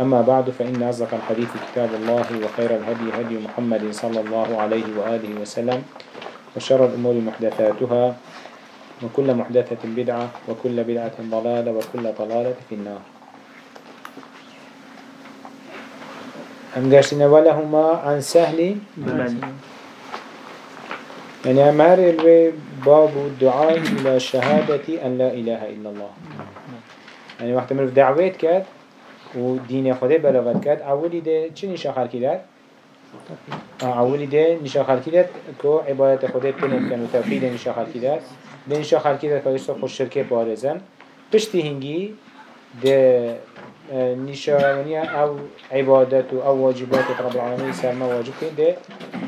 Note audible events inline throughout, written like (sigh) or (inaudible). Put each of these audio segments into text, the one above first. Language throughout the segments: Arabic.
أما بعد فإن أصدق الحديث كتاب الله وخير الهدي هدي محمد صلى الله عليه وآله وسلم وشر الأمور محدثاتها وكل محدثة بدعة وكل بدعة ضلالة وكل ضلالة في النار. أم قاشنا ولهما عن سهل؟ يعني أمهر الوي باب الدعاء إلى شهادة أن لا إله إلا الله. يعني وقت من دعوات كاد ودين خده بلغت كاد أولي ده چه نشا خلقی داد؟ أولي ده نشا خلقی داد كو عبادت خده تنم كان وتوحيد نشا خلقی داد ده نشا خلقی داد كادش خوش شركة بارزن. پشتی هنگی ده نشانية أو عبادات أو واجبات رب العالمين سرما واجب كين ده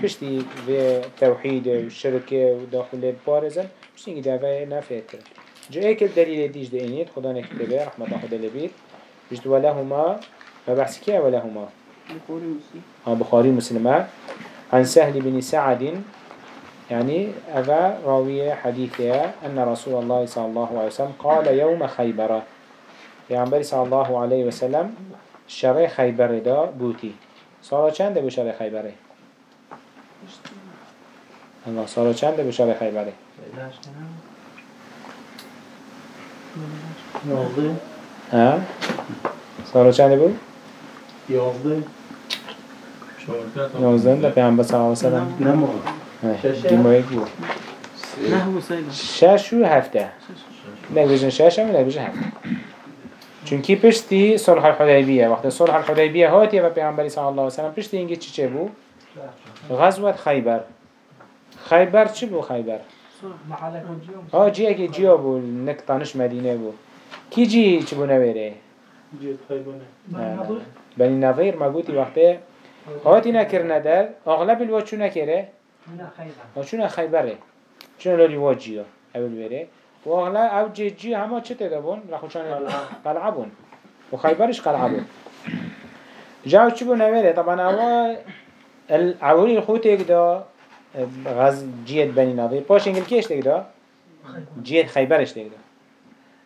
پشتی في توحيد والشركة وداخل بارزن. پشتی هنگی ده في نفيت كرن جا ايك الدليل ديش ده انيت خدا نكتبه رحمة الله خدا لبيت بجد ولهما فبحث كيه ولهما بخوري مسلم ها بخاري مسلمة عن سهل بن سعد يعني أبا راوية حديثها أن رسول الله صلى الله عليه وسلم قال يوم خيبر يعني صلى الله عليه وسلم شرع خيبر دا بوتي صار چند بو شرع خيبر الله صار چند بو شرع خيبر یازده ها؟ صار چند بو یازده. نوزدن دا پیامبر صلی الله علیه وسلم نمو اه، دیمایی بو نهو سيلة شش و هفته. نه بجن شش هم نه بجن هفته چونکی پشتی صلح الحدیبیه؟ وقتی صلح الحدیبیه هاتیه و پیامبری صلی الله علیه و سلم پشتی اینگه چی چه بو غزوت خیبر. خیبر چی بو خیبر؟ ها جیه که جیا بو نک تانش مدینه بو کی جی چی بو نویره جیت خیبانه بنی نظیر مگوتی وقتی هاتی نکرنه در اغلب الوچو نکره وچون خیبره چون لولی واجیا اول بره و اغلب أو جی جی همه چه تدبون رخوشان قلعه بون و خیبرش قلعه بون جاو چی بو نویره طبعا اول الاولی الخوت یک دا غز جیت بنی نظیر پاش انگل کیش تک دا جیت خیبرش تک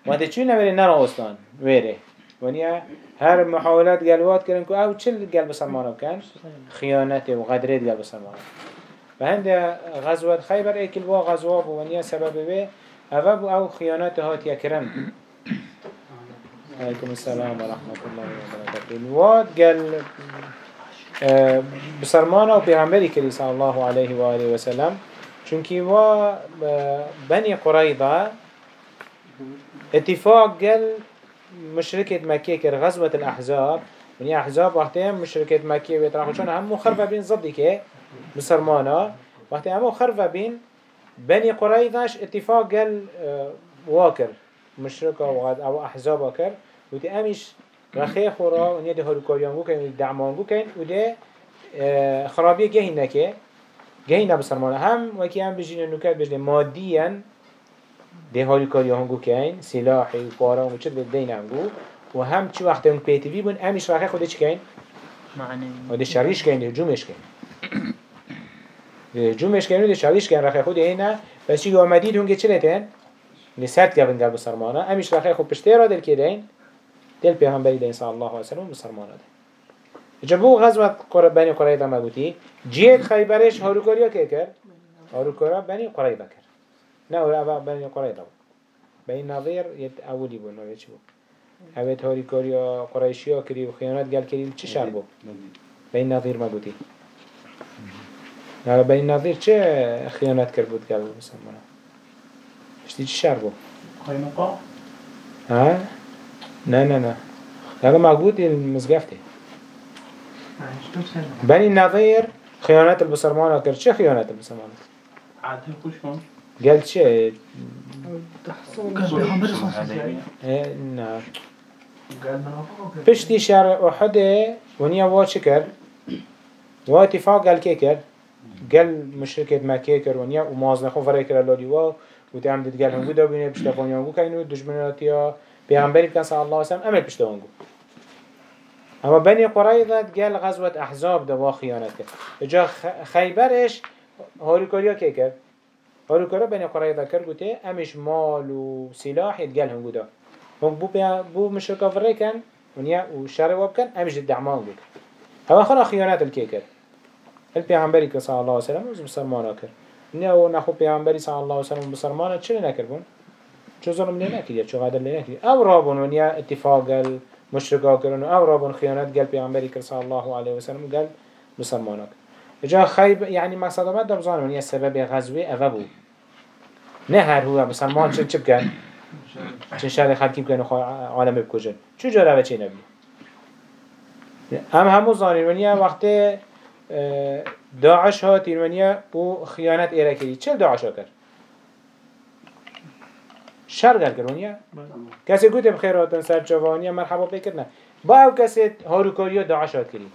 وقتی چون نویره نراستان ویره ونیا هر محاولات قلوات کردن که أو چل قلب سلمان کن خیانت و غدرت قلب سلمان و هند غزوات خیبر ایکل وا غزوا بو. ونیا سبب به بو أو خیانت هات یکرن علیکم السلام و رحمت الله و برکاته. الواد قال آه، بسرمانه و پیغمبری کری صلی الله علیه و آله و سلم. چونکی وا آه، بنی قریضه اتفاق قال مشركة مكة كر غزوة الأحزاب. من أحزاب وقتها مشركة مكة ويتراخشون هم خرفة بين ضدك بسرمانا وقتها هم خرفة بين بني قريظش اتفاق قال آه، واكر مشركة وغد أو أحزاب واكر. ودي أمش رخي خورا ونيا ده هلوكاريانگو كين ودي دعمانگو كين ودي آه، خرابية جهينا كي جهينا بسرمانا هم وكي هم بجين النكات بجين ماديا ده هالی کاری هنگو کن سلاحی و پارا و چه دین هنگو و هم چی وقت اون پیتوی بون امیش رخه خوده چی کن؟ و ده شریش کن ده جومش کن ده جومش کن و ده شریش کن رخه خوده اینه بس چی آمدید هنگه چه لیتن؟ نسات گفن قلب سرمانه امیش رخه خود پشته را دل که دین دل پیغمبری دین صلی الله علیه وسلم مسلمانه ده جبو غزوة قرب بني قريظة ما قلتي جيت خيبرش هاروكاريا كي كر هاروكارا بني قريظة كر نه اولا بین قريض بین نظیر یه اولی بود نوی چی بو اوه تاریکاری قرائشی ها کری و خیانت گل کری چه شر بود؟ بین نظیر ما گوتی نه بین نظیر چه خیانت کرد بود گل مسلمان شدی چه شر بود؟ خیانت ها؟ نه نه نه. هذا موجود المزقفته بني النظير خيانات خیانت كرت کرد. چه خیانت عاد عادی شون قال پیغمبر آه، نه پشتی شهر احد ونیا وا چه کر و اتفاق قال که کر قال مشركة مكة كر ونیا و مازن خو فرای کر لالی وا و تعمد قال هم بودا بینه پشت فانیانگو کینو دشمناتیا پیغمبری کن صلی الله علیه وسلم أمر پشت اونگو اما بني قريظة قال غزوة أحزاب دوا خيانة كر جا خ- خيبرش هاريكوريا كي كر هاريكوريا بني قريظة كر قوتي أمش مال و سلاح يتقال هم قودا هم بو بيا بو مشركة فري كان ونيا وشاري واب كان أمش الدعمان قوت هوا خلا خيانات الكيكر البيغمبري صلى الله عليه وسلم وز بسرمانا كر ونيا ونخو بيغمبري صلى الله عليه وسلم بسرمانا چلي نكر بون؟ چو ظلم لنا كريا چو غادر لنا كريا أو رابون ونيا اتفاق المشركة كرن أو رابون خيانات قال بيغمبري صلى الله عليه وسلم قال بسرمانا كر جا خيب يعني مقصد ما دبزان ونيا سبب غزوه أفبو نهر هو بسرمان چه چه بكن چه شر خلقی بکن و عالم بکجن چو جا روه چه نبی هم همو زانین ونیا وقت داعش ها تیرونیا و خیانت ایره کردی. چه داعش ها کرد؟ شر گر کرد. ونیا کسی گوته بخیراتن سر جوانیا مرحبا بکر نه. با او کسی هاروکاری ها داعش ها کردی.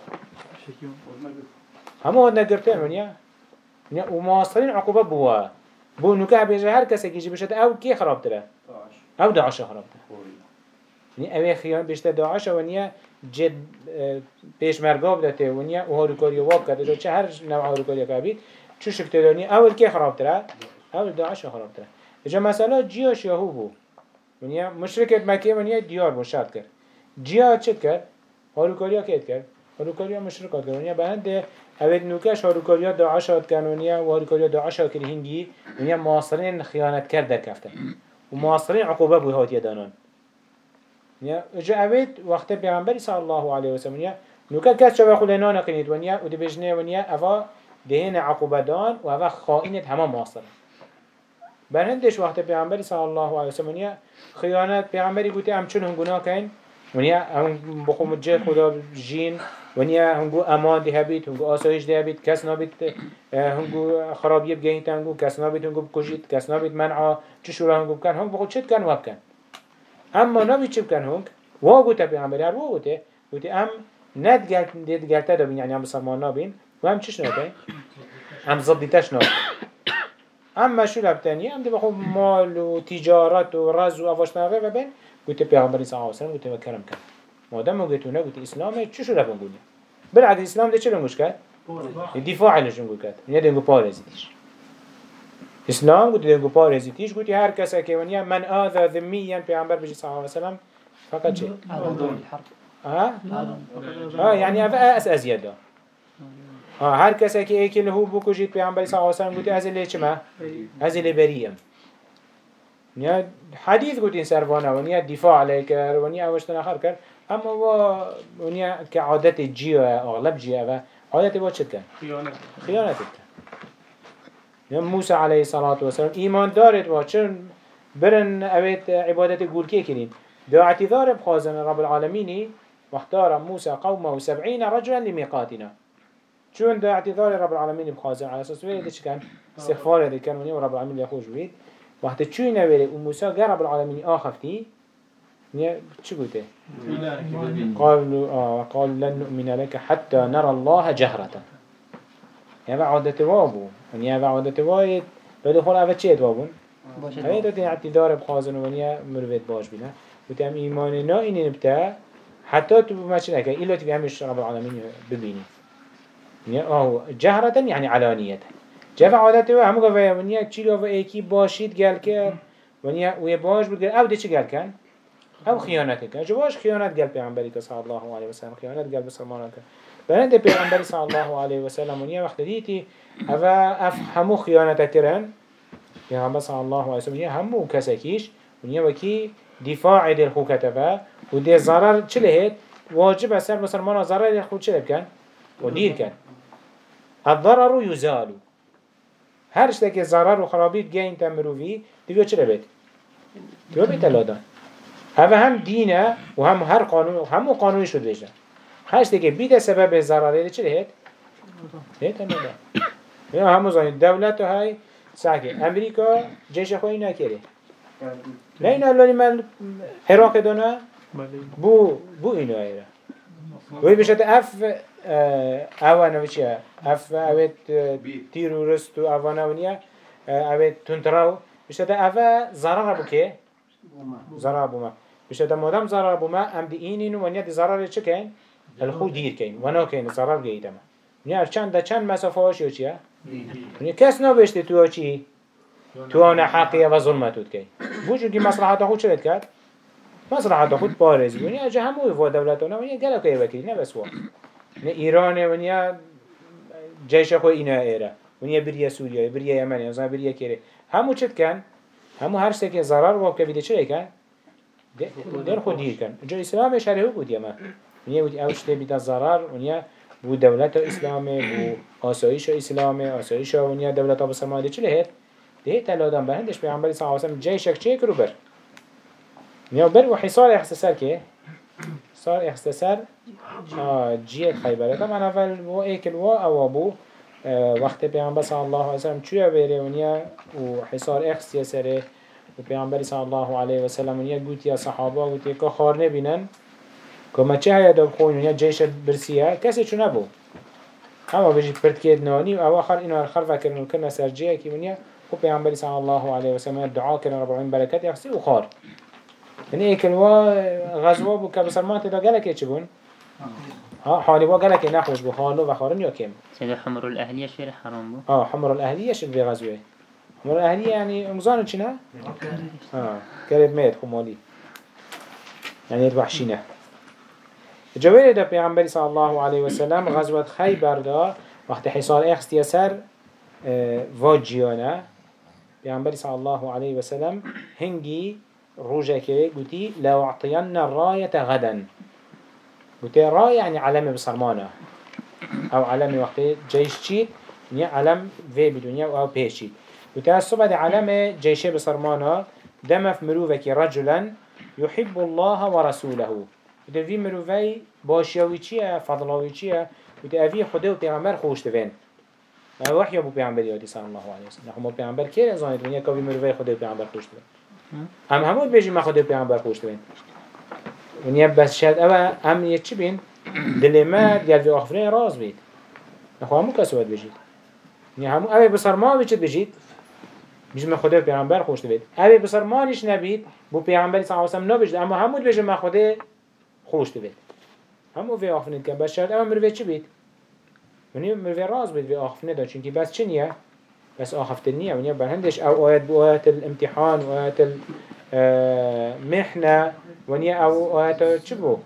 همه ها نگرتن ونیا ونیا و مواصلین عقوبه بوا بو نکه بیجه هر کسی که بشد أو کی خراب تره؟ أو داعش خراب تره نی اوه خیان بیشتر داعش و نیا جد آه، پیش مرگاب داته و نیا و هاروکاری واب کرده چه هر نوع هاروکاری که بید چو شکته دانی اول که خراب تره اول داعش. خراب تره اجا مثلا جیاش یهو بو و نیا مشرکت مکه و نیا دیار بو شرط کرد. جیا چه کرد؟ هاروکاری ها کهت کرد؟ هاروکاری ها مشرکات کرد و نیا بهنده اول نوکش هاروکاری ها داعش هات کرد و نیا و هاروکاری ها داعش ها کرد هنگی و نیا معاصرین خیانت کرد در کفتن و معاصرین عقوبه بو هات یدانان نیا اجا اوید وقت پیغمبری صلی الله علیه و سلم. نیا نوکا کس چه بخول نانا کنید و نیا و دی بجنه و نیا اوا دهین عقوبه دان و اوا خائنت همه معاصر بر هندش وقت پیغمبری صلی الله علیه و سلم. خیانت پیغمبری گوتی هم چون هنگونا کن و نیا هم بخو مجه خدا جین و نیا هنگو أمان ده بید هنگو آسایش ده بید کس نابید آه، هنگو خرابی بگهید هنگو کس نابید هنگو بکشید کس نابید منعا چه شورا هنگو بکن هنگو بخو چت کن و بکن اما نبی چی بکن هنگ؟ وا گوته پیغمبری هر وا گوته؟ گوته ام ند گلت دید گلته دابین یعنی هم بسرمان نابین. و هم چش نابین هم ضدیتش نابین. اما شو لبتنی هم دی بخو مال و تجارت و رز و افاش نابه و بین. گوته پیغمبری صلی اللہ علیہ وسلم گوته و کرم کن. مادم ما گوتونه گوته إسلامه چی شو لبن گونه بالعکس إسلام ده چه لنگوش کرد؟ دفاع لنگو کرد. یعنی دنگو پارزیدیش اسلام گوتی دنگو پارزیدیش گوتی هر کسی که ونیا من آذا ذمیین پیغمبر بجی صلی اللہ علیہ وسلم فقط چه؟ ها؟ آه؟ يعني أس أزيادة آه هر کسی که ایکی لهو بکو جید پیغمبری صلی اللہ علیہ وسلم گوتی از اللي چما؟ از اللي بریم. نیا حدیث گوتین سروانه و نیا دفاع علیه کر و نیا آوشتن آخر کر اما و نیا که عادت جیو اغلب جیو و عادت با چه کن؟ خیانت. خیانت کن نیا موسی علیه الصلاة والسلام ایمان دارد و چون برن اوید عبادت گول که کنین دو اعتذار بخازن رب العالمینی واختار موسى قومه سبعين رجلا لميقاتنا چون ده اعتذار رب العالمين بخازن على أساس ويلي ده كان استغفار ده كان ونيو رب العالمين يخوش بيت وقت چوي نويلي وموسى قال رب العالمين آخفتي نيا چو قلته قالوا آه قالوا لن نؤمن لك حتى نرى الله جهرة. يعني عادة وابو. يعني عادة وايد. بدو خول أفا چه وابون. هاي ده تين اعتذار بخازن ونيا مروفيت باش بينا وتم إيماننا إن نبتا. حتى تبو ما شنك إلا تبي همش رب العالمين ببيني. يعني آه جهرة يعني علانية. جفا عادته همو قفا ونيا قفا ايكي باشيد قال كر ونيا ويا باش بقول ده چي قال كان؟ أو خيانته كان جواش خيانات قال پیغمبري صلى الله عليه وسلم خيانات قال بسلمان كان بلند پیغمبري صلى الله عليه وسلم ونيا وقت ديتي افا افهمو خيانته ترن پیغمبر صلى الله عليه وسلم همو كسكيش ونيا وكي دفاع دل خو كتبه و ده ضرر چه لهید واجب اثر مسلمان ضرر دل خو چه بکن و دیر کن الضرر يزال. هر شتك ضرر و خرابيت جاين تمروفي دیگه چه بید دیگه بید لادن هذا هم دينه و هم هر قانون هم قانوني شد بيجن هشتی که بیده سبب ضرره چه هید؟ هید هم یا همو زنید دولت های ساکه امریکا جیش خوی نکره نه این الانی من عراق دانا؟ بو بو اینو ایره وی بشت اف اوانه و چیه؟ اف اوید تیرورست و اوانه و نیه اوید بشت اف ضرر بو که ضرر بو ما بشت مادم ضرر بو ما ام دی اینین و نیه دی ضرر چه کن الخو دیر کن و نا کن ضرر گیده ما نیه چند دا چند مسافه هاشی و چیه؟ نیه کس نبشته تو چی؟ تو آن حقیه و ظلمتود کی بوجو دی مصلحت خود چه کرد؟ مصلحت خود بارز بونی اجا هموی و دولتانا ونیا گلو که وکیلی نه بس وا. نه ایران ونیا جیش خو اینا ایره. ونیا بریه سوریه بریه یمن یا بریه کره همو چت کن همو هر سه که ضرر و که بیده چه کن در خود دیر کن. جو اسلام شرعه بود یما ونیا بود اوش ته بیده ضرر ونیا بو دولت اسلامه بو آسایش اسلامه آسایش ونیا دولت ها بسرمایه چه لهت ده تلادم به هندش پیامبری صلی الله علیه و سلم جیشک چه کرو بر؟ نیا بر و حصار اختصار که؟ صار اختصار آه جیت خیبره. طبعا اول و ایکل و أو ابو وقت پیامبر صلی الله علیه و سلم چویا بره و نیا و حصار اختصار سره. و پیامبر صلی الله علیه و سلم نیا گوتی یا صحابه گوتی که خار نبینن که ما چه هیا دب خوین نیا جیش برسیه کسی چو نبو اما بجی پرت کید نانی و آخر اینو آخر فکر نکنه سرجیه که منیا خب پیامبر صلی الله علیه و سلم دعا کنه رب العالمین برکت یخسی و خار يعني إيه كلوا غزوة بو كبسرمان تدا قالك إيه چبون ها حالي إيه نخوش بو خانو وخارن يا كم سيدا حمر الأهلية شير حرام بو آه حمر الأهلية شد في حمر الأهلية يعني مزان چنا آه قريب ميت خمالي يعني الوحشينة جوير دا پیغمبر صلى الله عليه وسلم غزوة خيبر دا وقت حصار إخست يسر آه واجيانا پیغمبر صلى الله عليه وسلم هنگي روجك قلتي لو أعطينا الراية غدا. قلتي راية يعني علامة بصرمانة. أو علامة وقت جيش شيت يعني علم في بدنيا أو بيش الصبح دي علامة جيشة بصرمانة دم في مروفك رجلا يحب الله ورسوله. قلتي في مروفي باشيوي چيه فضلاوي چيه قلتي أفي خده و پیغمبر خوش تفين وحي أبو پیغمبر يادي صلى الله عليه وسلم. نحن پیغمبر كير ازاني دنيا كوي مروفي خده و پیغمبر خوش تفين هم همون بیشی ما خود پیامبر خوشت بین ونیا بس شاید اوه هم یه چی بین دل ما دیگر وی آخرین راز نخواه همون کسی باید بجید ونیا همون اوه بسر ما بچید ما خود پیامبر خوشت بید اوه بسر ما نیش نبید بو پیامبر صلی الله علیه و نبجد اما بیشی ما خود خوشت بید همون وی آخرین کن بس شاید اوه مروی چی بید؟ ونیا مروی راز بید وی آخرین دا چونکی بس چی نیه؟ بس آخفت النية ونيا برهندش أو آيات بآيات الامتحان وآيات المحنة ونيا أو آيات شبو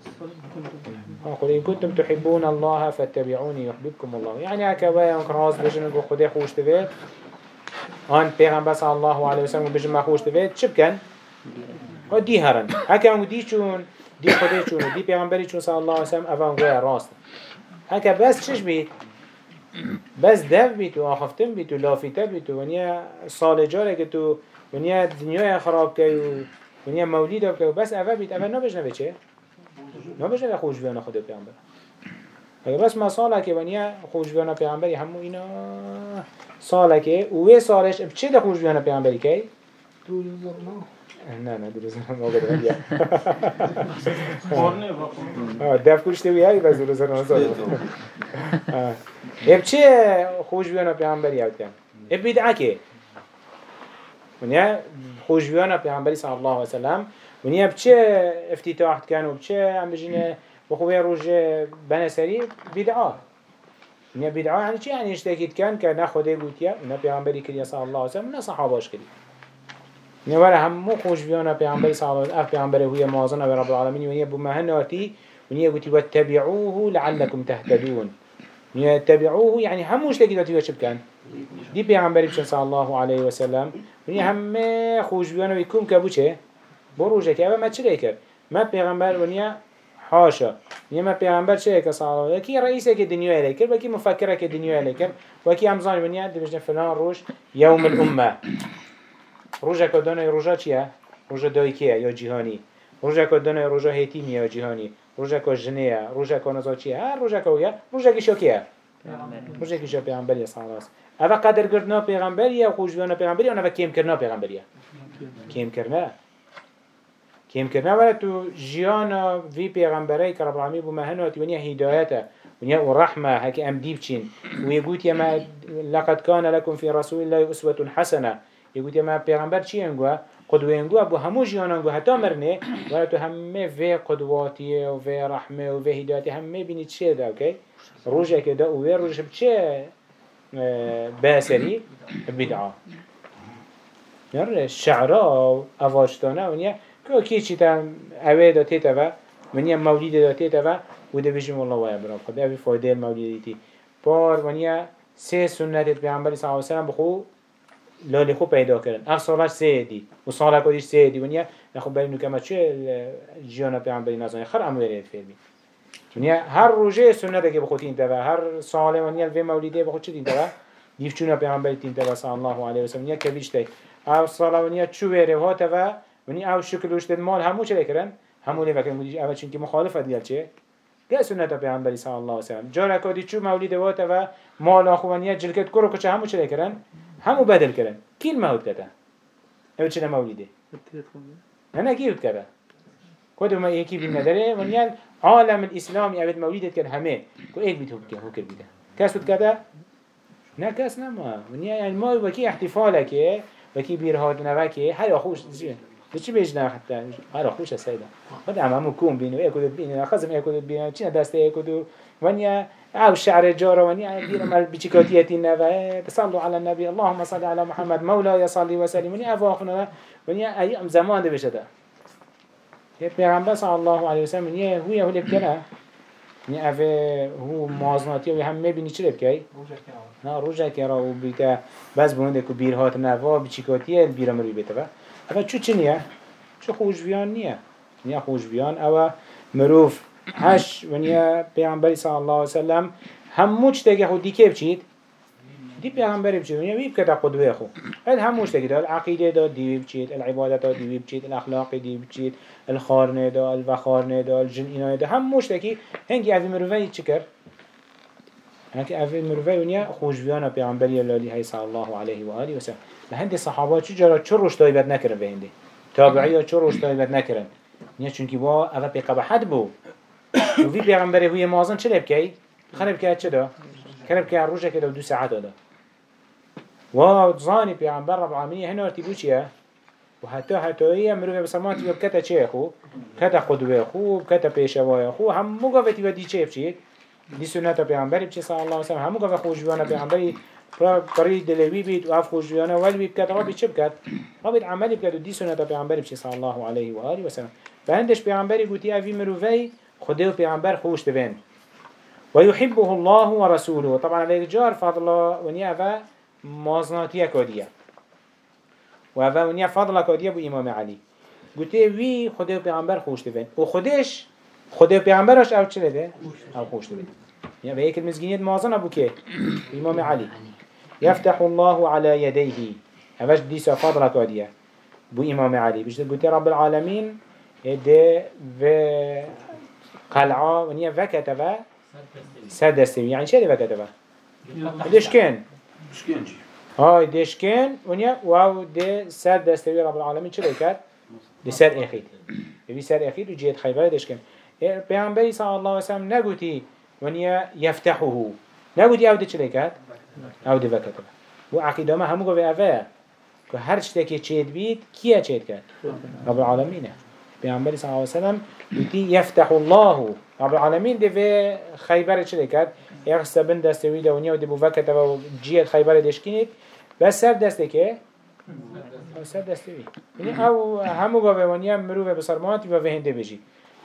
قل إن كنتم تحبون الله فاتبعوني يحببكم الله. يعني هكذا ينك راز بجن نقول خدي خوش تفيد آن پیغمبر صلى الله عليه وسلم بجن ما خوش تفيد شب كان دي هرن. هكذا دي چون دي خدي چون دي پیغمبری چون صلى الله عليه وسلم أفهم قوية راست. هكذا بس چش بيت بس دف بی تو آخفتن بی تو لافیته بی تو ونیا سال جاره که تو ونیا دنیای خراب که و ونیا مولید که و بس اول بیت اول نبجنه به چه؟ نبجنه خوش بیانه خود پیامبر اگه بس ما ساله که ونیا خوش بیانه پیامبری همو اینا ساله که اوه سالش بچه ده خوش بیانه پیامبری که؟ نه نه دروز نه ما قدر بیا دف کلش توی هایی بس دروز نه سال اب چه خوش بیانه پیامبری اوت کن؟ اب بدعه که؟ ونیا خوش بیانه پیامبری صلی الله علیه و سلم. ونیا بچه افتتاح کن و بچه هم بجینه روز بنسری بدعه ونیا بدعه یعنی چی؟ یعنی اشتاکید کن که نه خوده گوتیا نه پیامبری کردی صلی الله علیه و سلم نه صحاباش کردی نوار همو خوش بیانا پیامبر صلی الله علیه و پیامبر هوی مازن و رب العالمین و نیا بمهناتی و نیا گوتی واتبعوه لعلكم تهتدون. نیا تبعوه يعني هموش تكيد وتيجي شبكان دي پیامبر بشن صلی الله علیه و سلم و نیا همه خوش بیانا و یکم که بوچه بروجه که ما چه کرد؟ ما پیامبر و حاشا نيما پیامبر چه کس صلی کی رئیس که دنیا الیکر و کی مفکر که دنیا الیکر و کی هم زانی بنیاد فلان روش یوم الامه. روزه کدونه روزه چیه؟ روزه دایکیه یا جهانی روزه کدونه روزه هیتی یا جهانی روزه کو روزه روزا کو نزا چیه؟ هر روزه کویا روزه کی شکیه روزه کی شو پیامبر صلی اوه علیه و قدر گردنا پیغمبریه و خوشبیانه پیغمبریه و کرنا کرنا کم کرنا ولی تو جیانا وی پیغمبری که رب العالمین بو مهنواتی ونیا هدایته. ونیا و رحمه هکی ام دیب چین و یگوت یما لقد کان لکم فی رسول الله اسوة حسنه. یگوت یما پیغمبر چی انگوه قدوه انگوه بو همو جیانا انگوه حتی مرنه ولی تو همه وی قدواتیه و وی رحمه و وی هدایتی همه بینی چیه ده اوکی؟ روژه که ده و وی روژه بچه باسري بدعة نر الشعراء أفاشتانا ونيا كو كي چيتا اوه دا تيتا و ونيا موليد دا تيتا و وده بجم الله ويا برام خد اوه فايده الموليد دي بار ونيا سه سنت پیغمبر صلی الله علیه و سلم بخو لالی خو پیدا کردن اف سالش سه دی و سال کدیش سه دی ونیا نخو بری نکمه چه جیانا پیغمبری نازانی خر امو دارید فیل بی ونیا هر روزه سنت که بخود این تبع هر سال ونیا وی مولیده بخود چه این تبع دیف چونه پیامبر تین تبع صلی الله علیه و سلم ونیا کلیش تی أو سال ونیا چو ویره ها ونی او شکل روش دن مال همو چه کرن همو لی وکن مدیش اول چون مخالفه مخالفت گل چه؟ گه سنت پیامبری صلی الله علیه و سلم چو مولید وات و مال اخوانیه جلکت کرو کچه همو چه کرن همو بدل کرن. کین مهود کده او چه مولده نه نه کیوت کده کدوم یکی بیم نداره؟ ونیال عالم الاسلام اول مولدت کن همه. کو بیت بیتو حکر بیده. کس کسوت کده نه کس نه ما یعنی ما وکی احتفاله که وکی بیرهاد نوکه. هر آخوش دیگه چی بیجنا حتی هر خوش سیدا خود هم همون کون بینو ایکو دو بینو خزم ایکو دو بینو چی دسته ایکو دو ونیا أو شعر جارا ونیا دیر مال بچیکاتیتی نوه بصلوا على النبي اللهم صل على محمد مولا يصلي وسلم ونیا افاقنا ونیا ایام زمان ده بشه ده هي پیغمبر صلی الله علیه و سلم یه هو یه هول بکنه یه اوه هو مازناتی و هم میبینی چی بکی؟ نه روزه کرا و بیتا بس بونده که بیر هات نوا بچیکاتیه بیرا مروی بیتا اوه چو چی نیه؟ چو خوشبیان نیه؟ نیه خوشبیان. اوه مروف هش و نیه پیغمبری صلی الله علیه و سلم همو چی تگه خود؟ دیگه بچید؟ دي پیغمبر بچید ونیا ویب کتا قدوه خو هل هموش تگه داد العقیده داد دیوی بچید العبادت داد دیوی بچید الاخلاق دیوی بچید الخارنه دا الوخارنه دا اینای دا هموش تگه هنگی اوی مروفه چی کر؟ هنگی اوی خوشبیان پیغمبری اللالی های صلی الله علیه و آله و لهند صحابه چی جرا چه روش تایبت نکرن به هنده تابعی چه روش تایبت نکرن نیا چونکی با اوه پی قبحت بو و وی پیغمبری هوی مازن چه لبکی؟ خرب که چه دا؟ خرب که روشه که دو ساعت دا و ظانی پیغمبر رب العالمین هنو ارتبو چیه؟ و حتی حتی ایه مروفه بسلمان تیبه بکتا چه خو؟ بکتا قدوه خو بکتا پیشوای خو همو گاوه تیبه دی چه بچید؟ دی سنت پیغمبری بچه صلی الله وسلم همو گاوه خوشبیانه پیغمبری پری دلوی بید و اف خوشبیانه ولی بکت رابی چه بکت؟ رابی عملی بکت و دی سنت پیغمبری بچه صلی الله علیه و آله وسلم فهندش پیغمبری گوتی اوی مروفه خده و پیغمبر خوش دبین ويحبه الله ورسوله طبعا هذا جار فضل ونيا مازناتية كودية و ونیا فضل کادیه بو امام علی. گوته وی خدا و پیغمبر خوش دبن و خودش خدا و پیغمبرش أو چه ده؟ أو خوش دبن یا به یک المزگینیت مازن ابو که؟ امام علی. يفتح الله على يديه. هواش ديسا فضل كادية بو إمام علي. بيش قلت رب العالمين ده و قلعة ونيا فكتبه سدستوي يعني شو فكتبه؟ ليش كان؟ هاي دشكن ونيا واو ده سر دستوي رب العالمين چه کرد؟ ده سر اخيد ببي سر اخيد وجيت خيبر دشكن پیغمبری صلی الله علیه و سلم نگوتی ونیا یفتحه نگوتی أو ده چه کرد؟ أو ده وکتبه و عقیده ما همو گوه اوه که هر که چید بید کیه چید کرد؟ رب العالمینه پیغمبری صلی الله علیه و سلم یفتح الله رب العالمین. ده خیبر چه کرد؟ یخست بند دستوی ده ونیا و بو وکتبه و جیت خیبر دشکنید بس سر دسته سر دسته بی أو همو گاوه ونیا مروه بسرمانتی و هنده بجی.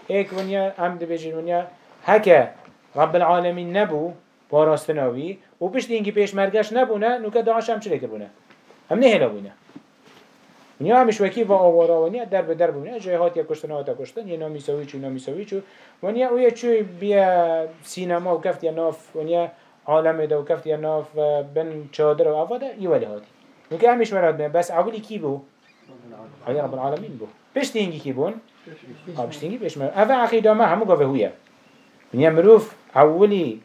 ایک ونیا هم ده ونیا هکه رب العالمین نبو باراستناوی و پشت اینگی پیش مرگش نبونه نوکه دعاش هم چلی کربونه هم نه هلا بونه. ونیا همش وکی و آوارا ونیا در به در بونه. جای هات یا کشتن هات کشتن. یه نامی سوی چو نامی سوی چو ونیا اوی چوی بیا سینما و کفت یا ناف ونیا عالم ده و کفت یا ناف بن چادر و افاده. یولی هاتی. نوکه همیش مراد بین بس اولی کی بو؟ علی رب العالمین بو. پشت اینگی کی بون؟ آه بشتنجي بيش مروف أفا عقيدة ما همو قوة هوية من يمروف عولي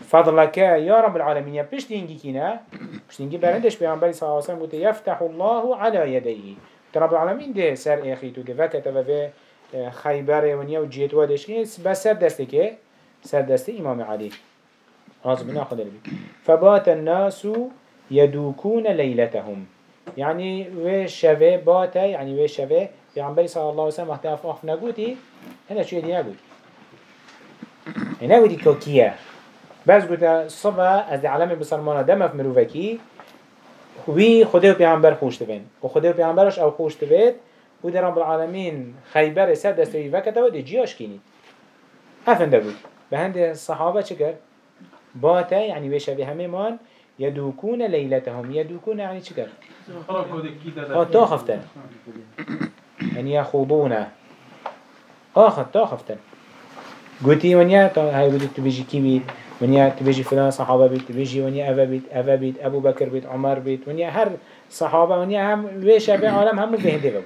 فضلك يا رب العالمين. يا بشتنجي كينا بشتنجي برندش بيعنبالي صلى الله عليه وسلم قلت يفتح الله على يديه. رب العالمين ده سر إخي تو ده فكت وفي خيبر ونيا وجيت ودش بس سر دستك سر دست إمام علي. غاز بنا خد فبات الناس يدوكون ليلتهم. يعني و شوه باتا يعني و شوه پیغمبری صلی الله علیه و سلم وقتی اف أف نگوتی هنا شو يدي نگوتی که کیه؟ بس گوتا صبح از علم بسرمانه دم اف مروفکی وی خدا و پیغمبر خوش تبین و خدا و پیغمبرش أو خوش تبید و در رب العالمین خیبر سر دستوی وکتا و دی جیاش کینید افنده بود. به هند صحابه چه کرد؟ باتا يعني بيشا بهمه مان يدوكون ليلتهم يدوكون يعني چه کرد؟ تا خفتن يعني يخوضون آخر تا خفتن قلتي ونيا هاي قلت تبيجي كي بيت ونیا تبیجی فلان صحابه بیت تبیجی ونیا اوه بيت اوه بيت ابو بکر بیت عمر بیت ونیا هر صحابه ونیا هم ویش به عالم هم مزده هنده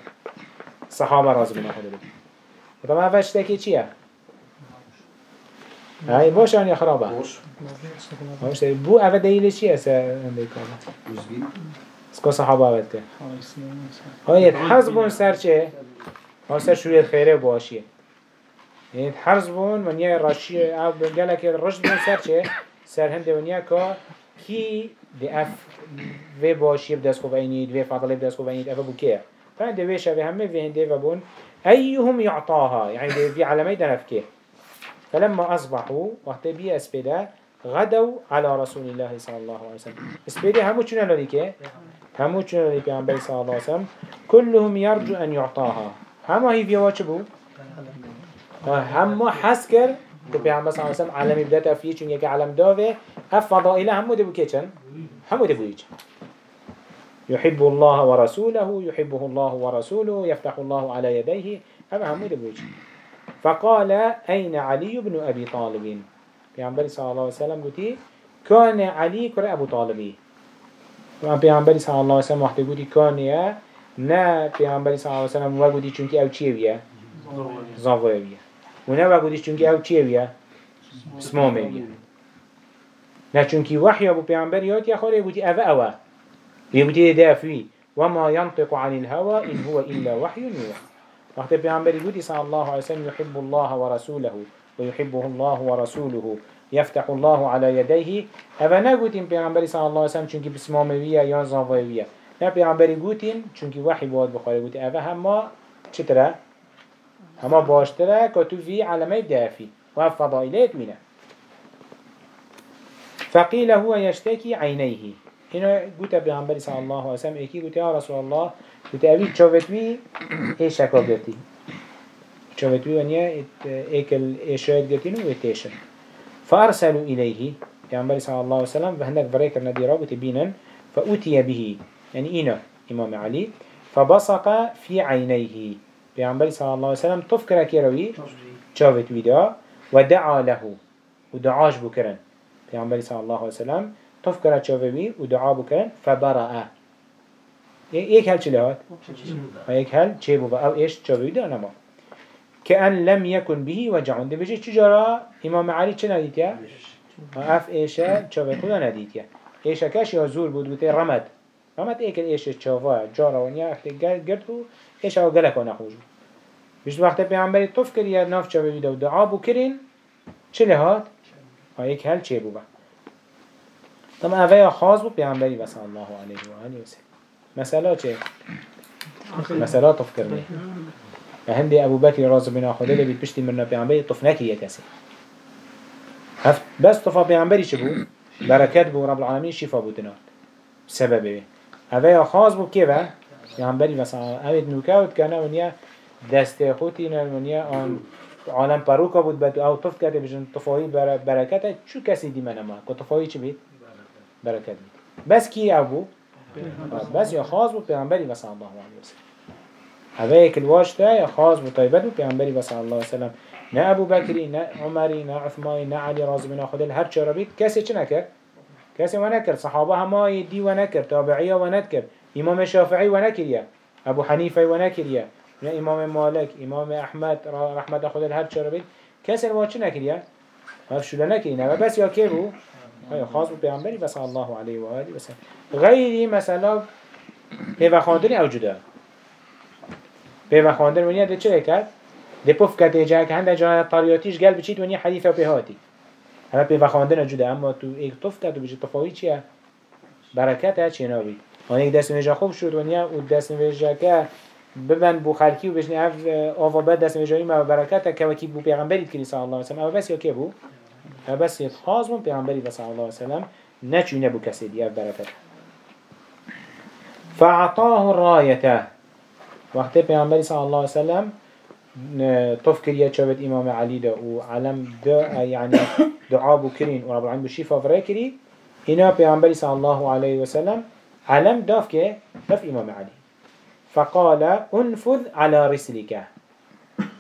صحابه راز بنا خود بود. و طبعا اوش تکی چیه؟ های باش آنیا خرابه باش. بو اوه دیل چیه سه هنده سکو صحابه اوه که. هایت حزبون سر چه؟ ها سر شوریت خیره باشیه. يعني حرز بون من یه راشی أو که رشد بون سر چه سر هنده ونیا که کی دی أف و باشی بدست خوب اینید و فضل بدست خوب اینید اف بو که فهنده ویشه و همه و هنده و بون ایهم يعطاها؟ يعني دي في علامي دنفكه فلما أصبحوا وقت بي أسبدا غدوا على رسول الله صلى الله عليه وسلم. أسبدا همو چونه لديكه همو چونه لديكه عن صلى الله عليه وسلم. كلهم يرجو أن يعطاها. همو هي في واجبه همه حس کرد که پیامبر صلی الله علیه و سلم علمی بدات افیه چون یک علم داوه. اف فضائله دبو که چن همه دبو چن يحب الله ورسوله يحبه الله ورسوله يفتح الله على يديه أما هم دبو چن فقال أين علي بن أبي طالب پیامبر صلی الله علیه و سلم گویی كان علي كر أبو طالبي پیامبر صلی الله علیه و سلم وقتی گویی كان یا نه پیامبر صلی الله علیه و سلم و گویی چون که و نه وقتی چونکی أو چیه بیه اسمامه بیه نه چونکی وحی ابو پیامبر یاد یا خوره بودی اوه اوه بودی دافوی وما ينطق عن الهوى إن هو إلا وحي يوحى وقت پیامبر بودی صلى الله عليه وسلم يحب الله ورسوله ويحبه الله ورسوله يفتح الله على يديه اوه نگوتیم پیامبر صلى الله عليه وسلم چونکی بسمامه بیه یا زاویه بیه نه پیامبر گوتیم چونکی وحی بود بخوره بودی اوه همه چطوره هما باشتره که تو في علمه دافي و فضائلات وينه فقيل هو يشتكي عينيه. هنا قلت بيغمبري صلى الله عليه وسلم إيكي قلت يا رسول الله قلت اوي تشوفتوي اي شكا قلتي؟ تشوفتوي ونيا إيكل ايشوات قلتين ويتيشن فأرسلوا إليه بيغمبري صلى الله عليه وسلم فهناك بريكر نديرا قلت بينا فأتي به. يعني إنا إمام علي فبصق في عينيه. پیامبری صلی الله علیه و سلم طف کرد که روی چاوت ویدا و دعا له و دعاش بکرن. پیامبری صلی الله علیه و سلم طف کرد چاوی و دعا بکرن. فبرأ. یک هل و یک هل چه بو أو ایش چاوی دا نما. که ان لم يكن به وجعون ده بجي چجارا امام علی چه ندید یا؟ اف ایشه چاوی خدا ندید یا. ایشه کش یا زور بود بوده رمد. رمد ایکل ایشه چاوا جارا ونیا اختی گرد بو ایش أو گلک نخوش بیشت وقت پیامبری طف کریه ناف چه بید و دعا بو کرین چه لحاد؟ ها یک هل چه بو با تم اوه خاص بو پیامبری بس الله علیه و آله و سلم مسئله چه؟ مسئله طف کرنه و هندی ابو بکر راز بنا خوده لبید پشتی مرنا پیامبری طف نکریه کسی هفت بس طفا چه بو؟ برکت بو رب العالمین شفا بو تنات سببه اوه خاص بو با؟ پیامبری بس اوید نوکاوت کنه ونیا دست خودی نمونیه آن عالم پروکا بود بد أو طفت کرده بجن طفایی بر برکت چو کسی دی منما که طفایی چی بید؟ برکت بید. بس کی ابو؟ بس یا خاص بود پیغمبری و صلی الله علیه وسلم. هذا الواشته یا خاص بود پیغمبری و صلی الله علیه وسلم. نه ابو بکری نه عمری نه عثمانی نه علی راضی بن خود هر چرا بید کسی چه نکرد؟ کسی و نکرد. صحابه همه دی إمام شافعی و نکریه أبو حنیفه و نکریه ونیا إمام مالک إمام أحمد رحمت خود هر چرا بید. کسی رو چه نکریه هر شده نکریه نه بس یا که بو های خاص پیغمبری؟ بس الله علیه و آله وسلم غیری مثلا پیوه خواندنی أو جدا. پیوه خواندن ونیا ده چه کرد؟ ده پف کده جا که هنده جا طریاتیش گل بچید ونیا حدیث و پیهاتی. همه پیوه خواندن جدا. اما تو ایک طف و بجید طفاوی چیه؟ برکت ها چه نابی یک دست نویجا خوب شد ونیا و دست نویجا که ببن بو خلکی و بجنی اف آوا بد دست نویجایی ما برکت که وکی بو پیغمبری کلی صلی الله علیه وسلم اما بس یا که بو؟ اما بس یک خاص بو پیغمبری صلی الله علیه وسلم نچونه بو کسی دی اف برکت. فأعطاه الراية وقت پیغمبری صلی الله علیه وسلم طف كريا شبت إمام علي ده وعلم ده يعني دعاء بكرين ورب العالمين بشيفا فريكري هنا پیغمبر صلى الله عليه وسلم علم داف كه داف إمام علي. فقال انفذ على رسلك.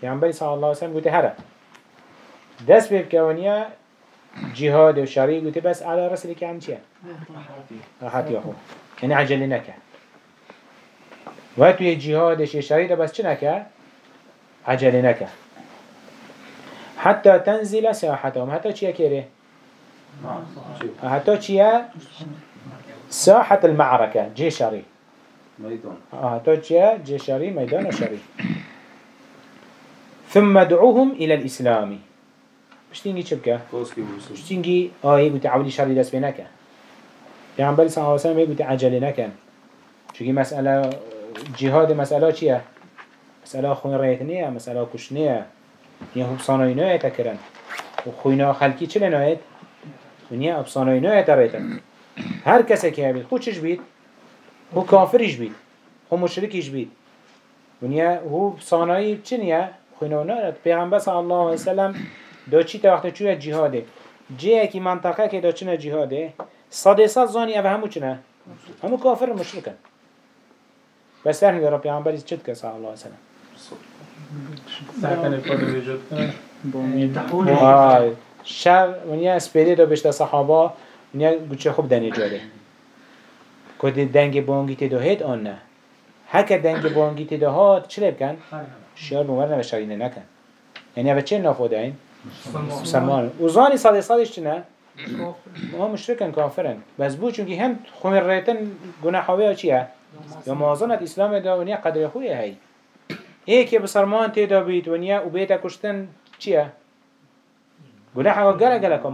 پیغمبر صلى الله عليه وسلم قلت هرا دست بيب كونيا جهاد وشريك قلت بس على رسلك عن چية؟ راحت يا أخو يعني عجل نكه وقت جهاد شريك بس چه نكه عجل نكه حتى تنزل ساحتهم حتى چيه كيره حتى چيه ساحة المعركة جيشري ميدان. حتى چيه جيشري ميدان شري ثم دعوهم إلى الإسلام. ويوسف مش تنجي آه قلت عولي شري دست بينك پیغمبر صلی الله علیه و سلم قلت عجله نکن مسئله جهاد مسئله چیه؟ مسئله خوین ریت نیه مسئله کش نیه. یه خوب صانعی نیه تکرن و خوینا خلکی چه هر کسی که بید خود چش بید هو کافرش بید هو مشرکش بید ونیا هو صانعی چه نیه خوینا نیه پیغمبر صلی الله علیه و سلم دو چی تا وقت چوه جهاده جه کی منطقه که دو چنه جهاده صد صد زانی اوه همو چنه همو کافر مشرکن. بس ترهی در پیغمبری چد که صلی الله علیه وسلم؟ کنه خود وجود. کنه شر ونیا اسپیده دو بشت صحابه نیا گوشه خوب دنی جاره کد دنگ بانگی تدا هید آن نه هک دنگ بانگی تدا هات چه کن؟ شیار بمر اینه نکن یعنی اوه چه نافوده این؟ مسلمان وزانی صادی صادیش چی نه؟ ما مشرکن کافرن بس بو چونگی هم خمیر ریتن گناحاوی ها چیه؟ یا موازانت اسلام دا و نیا قدر خوی هی ای که بسرمان دو بید و نیا او بیتا کشتن چیه؟ گناه ها گره گره که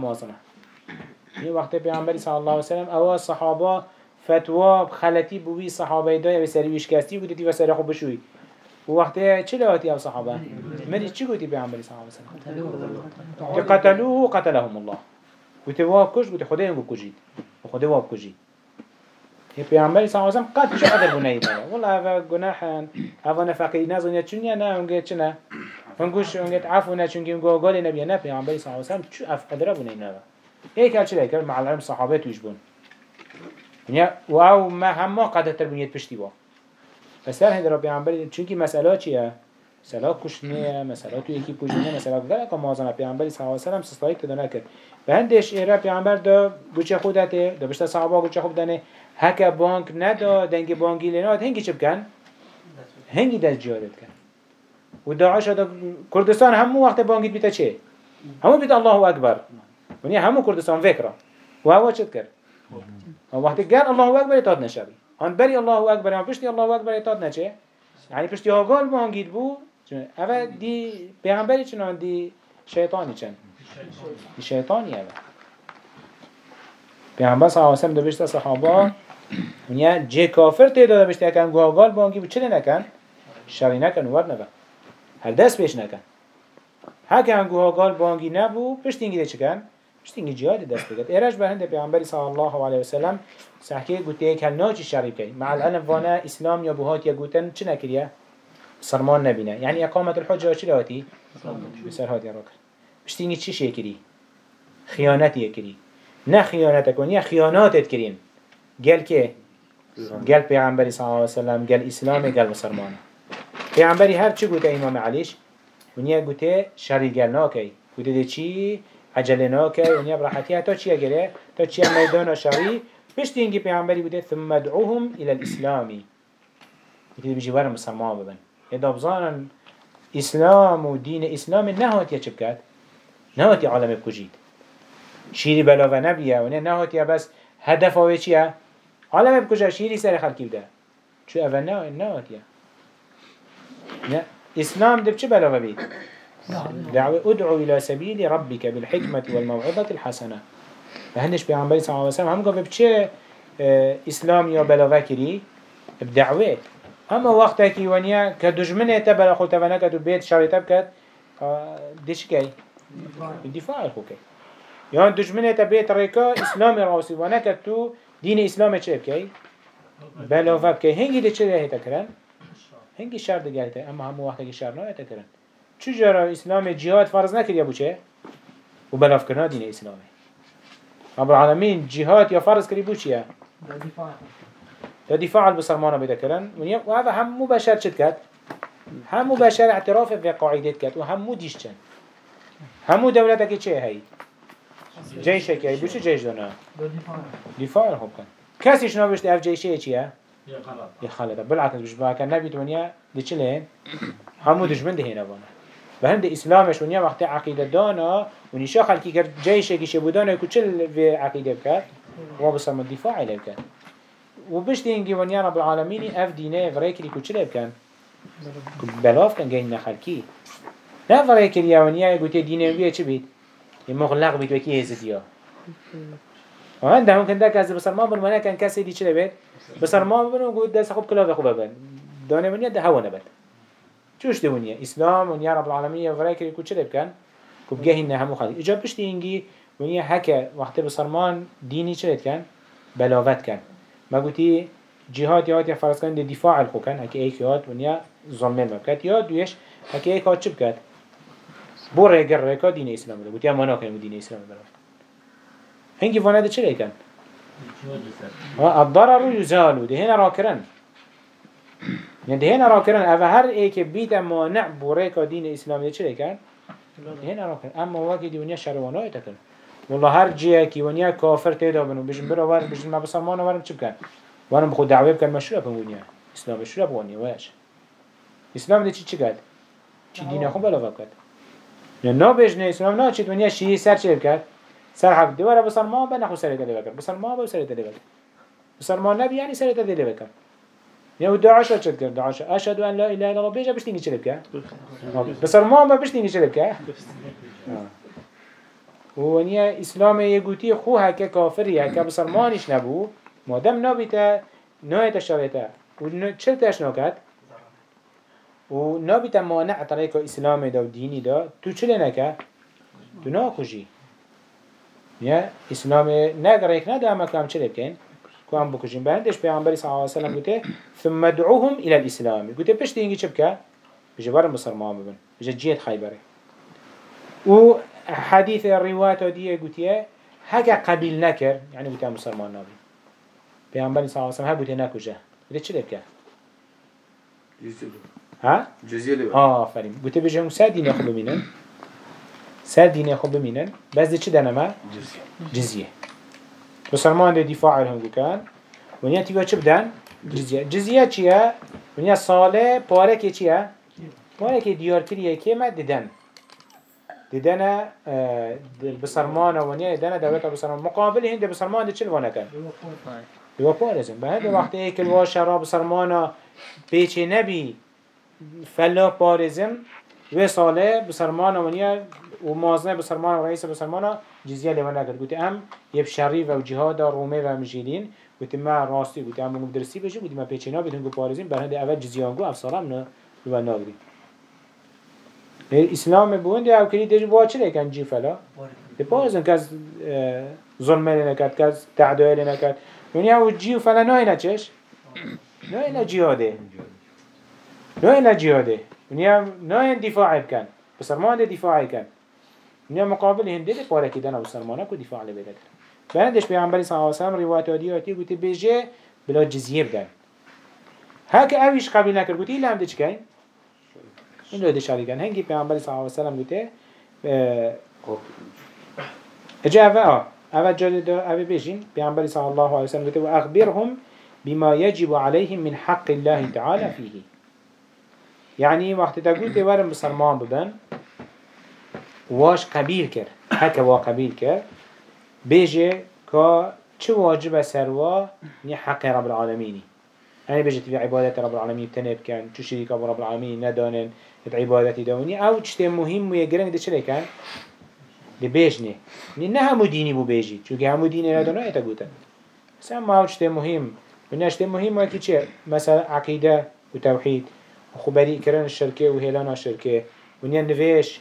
یہ وقت پیامبری صلی الله علیه وسلم اول صحابه فتوا خلطی بوی صحابه دای به سری ویشکستی بودی تی و سری خوب بشوی. و وقت چه لواتی أو صحابه؟ مری چی گویی پیامبری صلی الله علیه وسلم قتلوه قتلهم الله. گویی واب کش گویی خدای نگو کجید و خدای واب کجید یه پیامبری صلی الله علیه وسلم قد چه قدر بنایی داره؟ والله اوه گناهن. اوه نفقی نزونی چونیه نه؟ اونگه چه نه؟ اونگوش اونگه عفو نه چونگه اونگه گالی نبیه نه؟ پیامبری صلی الله علیه وسلم چو اف قدره بنایی نه هيك هالشي ليك مع العلم صحابة توجبون يعني یعنی واو ما هم ما قد تربيت بشتي با. بس هل هذا ربي عم بريد چونكي مسألة چيه مسألة كشنية مسألة تو يكي بوجنية مسألة غير كم وزن ربي عم بريد صحابة سلام سستايك تدنا كر بهندش إيه ربي عم بريد دو بوچه خودته دو بشتا صحابة بوچه خود دنه هكا بانك ندا دنگي بانگي لناد هنگي چه بكن هنگي دست جارت کن. و داعش دا کردستان همون وقت بانگید بیتا چه؟ همون بيت الله اکبر. ونیا همو کردستان فکره و هوا چت کرد و وقتی الله اکبر اتاد نشوی. آن بری الله اکبر آن پشتی الله اکبر اتاد نچه؟ یعنی پشتی آگال بانگید بو چون اوه دی پیغمبری چنان دی شیطانی چن دی شیطانی اوه پیغمبر صلی الله علیه وسلم دو بشت صحابه ونیا جه کافر تیدا دو بشتی اکن گوهگال بانگی بو چلی نکن؟ شری نکن ور نکن. هر دست پیش نکن. هکه هنگوها قال بانگی نبو پشتینگی ده چکن؟ پشتینگی جهاد دست بگد ایرش به هنده پیغمبری صلی الله علیه وسلم سحکه گوته یک هل ناچی شریف کن مع العلم وانا اسلام یا بوهات یا گوتن چه نکریه؟ سرمان نبینه. یعنی اقامت الحجه چی لواتی؟ بسر هاتی را کرد. پشتینگی چی کری؟ خیانتی کری. نه خیانت کن یا خیاناتت کرین. گل که؟ گل پیغمبری صلی الله علیه وسلم گل اسلام گل مسلمانه پیغمبری هر چی گوته امام علیش ونیا گوته شری گل ناکی. گوته چی؟ عجله ناکی ونیا براحتی تا چی گره؟ تا چی میدان شری پشت اینگی پیغمبری بوده ثم دعوهم إلى الاسلامی گوته ده بجی ور مسلمان ببن. إذا بزانا إسلام ودين إسلام نهوت يا شبكات نهوت يا عالم بكجيد شيري بلاغ نبيا ونيا نهوت يا بس. هدف هو چيا عالم بكجا شيري سر خلقي بده شو أفا نهوت يا نه. إسلام دب چه بلاغ بيت دعوة ادعو إلى سبيل ربك بالحكمة والموعظة الحسنة. فهنش بيعنبري صلى الله عليه وسلم هم قف بچه آه، إسلام يا بلاغ كري بدعوه. اما وقتا کی ونیا که دشمنه تا بلا خود تبنه کد و بیت شرطه بکد دیش کی؟ دفاع خو کی. یا دشمنه تا بیت ریکا اسلام راسی و نکد تو دین اسلام بکی؟ بلا و بکی هنگی ده چه ده تکرن هنگی شر دیگه هیتا اما همو وقتا که شر نه تکرن چجورا اسلام جهاد فرض نکرد یا بوچه و بلاف کرنا دین اسلامه رب العالمین جهاد یا فرض کری بوچیه ده دفاع البصرمانه بده كرن وهذا هم مباشر شد كات هم مباشر اعتراف في قاعدة كات وهم مو ديش كان هم دولتك چه هاي جيشك هاي بوش جيش دانا؟ دفاع الحب كان كاسيش نابشت اف جيشه چيه يخلط بالعكس بش بها كان نبي دنيا دي چلين همو دشمن ده هنا بانا بهند اسلامش ونيا وقت عقيدة دانا ونشا خلقي كر جيشه كيشه بودانا كچل في عقيدة بكات وابصر من الدفاع إليه بكات و بشت اینگی ونیا رب العالمینی اف دینه فرای کری کچه بکن بلاف کن گین نخلکی نه فرای کری ونیا گوته دینه بیه چه بید؟ مغلق بید وکی هزدیا و من ده ده که از بسرمان بن ونیا کن کسی دی چه بید بسرمان بن و گوت دست خوب کلاف خوب ببن دانه ونیا ده هوا نبد چوش دنیا؟ اسلام و رب بالعالمیه و کری کو لب کن کو نه همو خلق اجا پشتی اینگی ونیا هک وقت بسرمان دینی چرب کن بلاوت کن ما گوتی جهاد یاد یا فرض کن دفاع الکو کن هک ایک یاد ونیا زمین مبکت یاد دویش هک ایک ها چب کد بو رگر رکا دین اسلام ده گوتی امانا کنیم دین اسلام بلاوت هنگی وانده چرب کن الضرر يزال ده را راكرن. يعني ده هنا راكرن اما هر ايك بيت مانع بو ريكا دين اسلام ده چلي كان هنا راكرن اما واقع دي ونيا شروانای تكن والله هر جيه كي ونيا كافر تيدا بنو. بيجن برا وار بيجن ما بسمان وارم چه بكن وارم بخود دعوه بكن مشروع بن ونيا اسلام مشروع بونيا واش اسلام ده چي چي قد چي دين اخو بلا وقت. يعني نا بيجن اسلام نا چي ونيا شي سر چه بكن سر حق. دوارا بسلمان بنا خو سر دل بكن بسلمان بو سر دل بكن بسلمان نبي يعني سر دل بكن يا دعاء شو تذكر دعاء أشهد أن لا إله إلا الله. بيجا بيش تيجي شربك بسرمان ما بيش تيجي شربك ونیا اسلام یگوتی خو هکه کافری هکه بسلمانش نبو. مادم نبیتا نایت شرطه و چل تش نکد و نبیتا مانع طریق اسلام دا و دینی دا. تو ناکجی یا اسلام نگریک نده اما کام چل بکن كوان بكجين بهندش پیغمبر صلى الله عليه وسلم قلت ثم ادعوهم إلى الاسلام قلت بيش تيجي شبكه بيجي بار مسلمان ببن بيجي جيت خيبره و حديث الرواية دي قلتيه هكا قبيل نكر يعني قلتها مسلمان نبي بيعنبالي صلى الله عليه وسلم ها قلتيه نكوجه قلت چه لبكه ها؟ جزية لبا آه فريم قلت بيجهم سا دين يخو بمينن سا دين يخو بمينن بس دي چه دنما؟ جزية جزية مسلمان دي دفاع لهم كان ونیا تیوا چه بدن؟ جزیه جزیه چیه؟ ونیا ساله پاره که چیه؟ پاره که دیار کریه که ما دیدن دیدن بسرمان ونیا دیدن دولت بسرمان مقابل هند بسرمان دی چل وانه کن؟ دیوا پارزن به هنده وقتی ایکل وا شراب بسرمان پیچه نبی فلا پارزم و ساله بسرمان ونیا و مازنه بسرمان و رئیس بسرمان جزیه لمن نکرد گوت ام یب شری و جهاد رومه و مجیلین گوت ما راستی گوت ام بگم درسی بشه گوت ما پیچینا بدون گو پارزین برهند اول جزیانگو افسرام نه لو ناگری اسلام بوند او کلی دژ واچره کن جی فلا ده پارزن کس ظلم نکرد کس تعدیل نکرد یعنی او جی فلا نه نه چش؟ نه نه جهاده نه نه جهاده یعنی نه دفاعی کن بس ما دفاع کن نیا مقابل هنده ده پاره کدن أو سرمانه کو دفاع لی بده بعدش پیامبری صلی الله علیه و سلم روایت آدیاتی گوتی بجه بلا جزیه بدن. هک اویش قبیل نکرد گوتی لام ده چکین این دو دشاری کن. هنگی پیامبری صلی الله علیه و سلم گوتی اجا اوه آه اوه جاده دو اوه بجین پیامبری صلی الله علیه و سلم گوتی و اخبرهم بما يجب عليهم من حق الله تعالى فيه يعني وقت تقول تورم بسرمان ببن. واش قبيل كر هكا وا قبيل كر بيجي كا چه واجب سروا ني حق رب العالمين أنا بيجي في عبادة رب العالمين تنب كان چو شريكا رب العالمين ندانن عبادتي دوني أو چته مهم ويقرن ده چلي كان ده بيجني ني نه همو ديني بو بيجي چونك همو ديني ندانا اتا قوتن بس اما أو چته مهم. ونیا چته مهم وكي چه؟ مثلا عقيدة وتوحيد وخبري كرن الشركة وهيلانا الشركة ونیا نفيش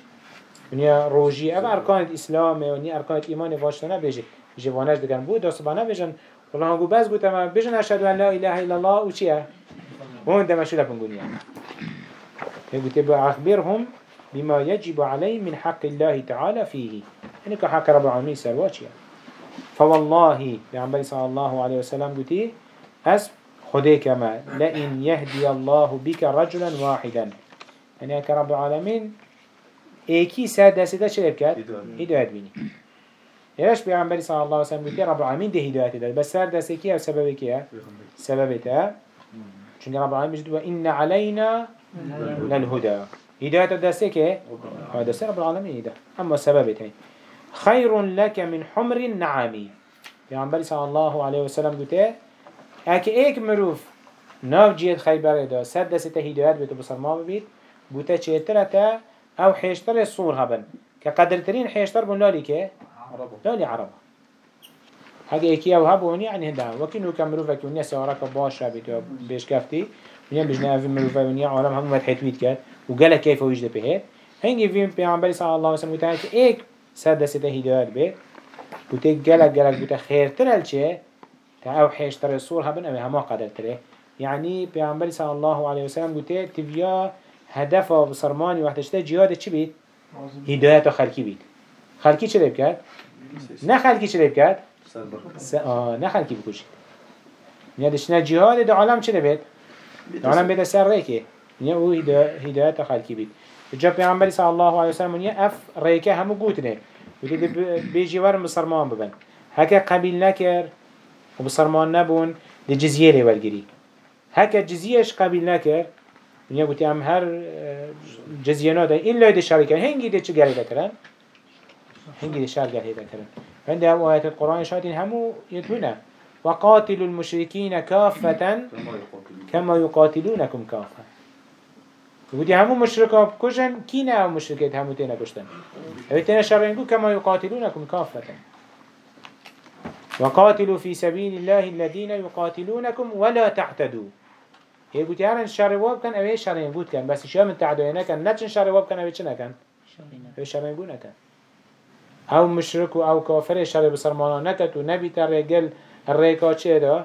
ونیا روجي اما أركان الإسلام ونیا أركان الإيمان واشتنا بيجي بيجي واناش دكان بود داس بانا بيجن والله هنقول بس قلت ما بيجن أشهد أن لا إله إلا الله وشيا وهون ده مشهور لكم قولي قلت أخبرهم بما يجب عليه من حق الله تعالى فيه يعني كحق رب العالمين سرواتشيا فوالله بعنبري صلى الله عليه وسلم قلت أس خدي كما لئن يهدي الله بك رجلا واحدا يعني كرب العالمين ايكي سادة سادة شرب كات هداية بيني إيش بيعمل صلى الله عليه وسلم قلت رب العالمين ده هداية ده بس سادة سكيا وسبب كيا سبب تا چون رب العالمين جد وإن علينا للهدى هداية ده سكيا هذا سبب العالمين هدا أما سبب تاني خير لك من حمر النعام بيعمل صلى الله عليه وسلم قلت اك ايك مروف ناف جيد خيبر ده سادة سته هداية بيتو بصر ما ببيت بوتا چهتره تا أو حيشتر الصور هبن كقدرترين حيشتر بون لالي كه لالي عرب هذا إيكي أو هبون يعني هنده وكينو كمروفك ونيا سيارك باش رابط بيش كفتي ونيا بجنا في مروفك ونيا عالم هم مدحيتويت كات وقال كيف ويجد بهير هنگي في پیامبر صلى الله عليه وسلم وتعالى إيك سادة ستة هدايات بيت. وتيك قالك قالك بوتا خير چه تا أو حيشتر الصور هبن أو هما قدر تره يعني پیامبر صلى الله عليه وسلم قلت تبيا هدف بصرماني وقتشتا جهاد چي بيت هداية خلقي بيت خلقي چه بكات نه خلقي چه بكات س... آه نه خلقي بكوشي نيادشنا جهاد ده عالم چه بيت عالم بيت سر ريكي نيا أو هداية خلقي بيت جا پیغمبر صلى الله عليه وسلم نيا اف ريكه همو قوتنه وده بيجي ورم بصرمان ببن. هكا قبيل نكر وبصرمان نبون دي جزية لي والجري هكا جزيهش قبيل ونیا گوتی ام هر جزیه ناده این لای دشاری کرن هنگی ده چه گره دکرن. هنگی دشار گره دکرن. عند هم آيات القرآن شاهدين همو يتهنا وقاتلوا المشركين كافة كما يقاتلونكم كافة ودي همو مشركة كجن كينا هم مشركات همو تينا كشتن تينا شرعين كما يقاتلونكم كافة وقاتلوا في سبيل الله الذين يقاتلونكم ولا تعتدوا. هي قلت يعني الشر واب كان أبي شر ينبوت كان بس شو من تعدوا كان نتشن شر واب كان أبي شنا كان أبي شر ينبوت كان أو مشرك أو كافر شر بسرمانا نكت ونبي ترجل الريكا چه ده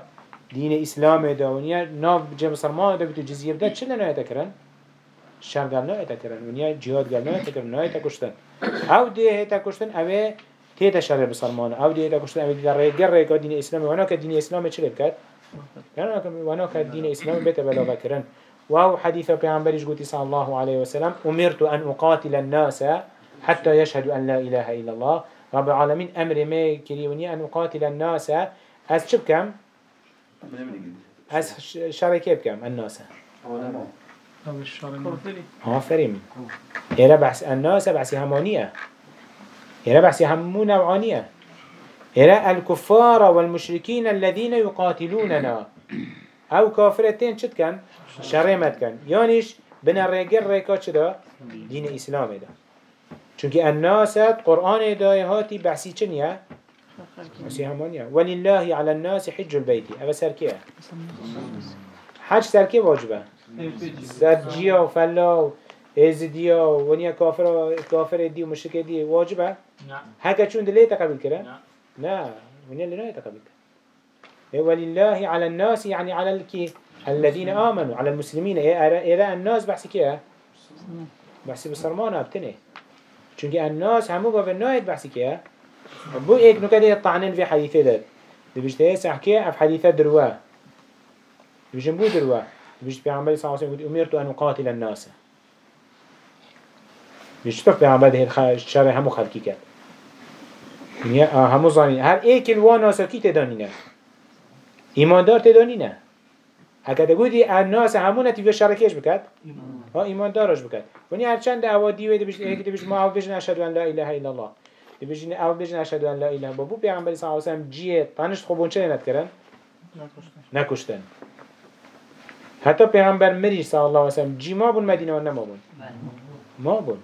دين إسلام ده ونيا ناف جم بسرمانا ده بتو جزية ده چه نه يتكرن شر قال نه يتكرن ونيا جهاد قال نه يتكرن نه يتكشتن أو ده يتكشتن أبي تيتا شر بسرمانا أو ده يتكشتن أبي ترجل ريكا دين إسلام وناك دين إسلام چه بكت وأنا كدين الإسلام بيت بلغة كرن وهو حديث بيعنبريش قلت صلى الله عليه وسلم أمرت أن أقاتل الناس حتى يشهدوا أن لا إله إلا الله رب العالمين أمر ما كريوني أن أقاتل الناس أس شب كم؟ أس شركة بكم الناس آفرين إيرا بحث الناس بحث همانية إيرا بحث همو نوعانية إلى الكفار والمشركين الذين يقاتلوننا. أو كافرتين شد كان؟ شريمت كان. يانيش بنا رجل ريكا شدا؟ دين إسلام دا. چونك الناس قرآن دايهاتي بحسي چنيا؟ بحسي همانيا. ولله على الناس حج البيت. أبا سركية؟ حج سركية واجبة. سرجيا وفلا ازديا ونيا كافر كافر دي ومشرك دي واجبة؟ نعم. هكا چون دليتا قبل كده؟ نعم. لا من اللي لا يتقبل ولله على الناس يعني على الكي الذين آمنوا على المسلمين. إذا الناس بحث كيه بحث بسرمانة بتنه چونك الناس همو قف النايت بحث كيه بو إيك نكده يطعنين في حديثة ده بيجتهي سحكيه في حديثة دروا. بيجن بو دروا. بيجت بيعمل صلى الله عليه وسلم أمرت أن أقاتل الناس. بيجتف بيعمل هذه الشر همو خلقي كده نیا همو زانی هر ایک الوان ناس کی تدانی نه ایماندار تدانی نه اگر گودی الناس همون تیوی شرکش بکد؟ ها ایمان دارش بکد. ونی هر چند دعوا دیوه دی بجن هیک دی بجن ما او بجن اشهد ان لا اله الا الله. بجن او بجن اشهد ان لا اله بابو پیغمبر صلی الله علیه و سلم جیه تانش خوبون چه نکشتن. حتی پیغمبر مری صلی الله علیه و سلم جی ما بون مدینه و نما بون. ما بون.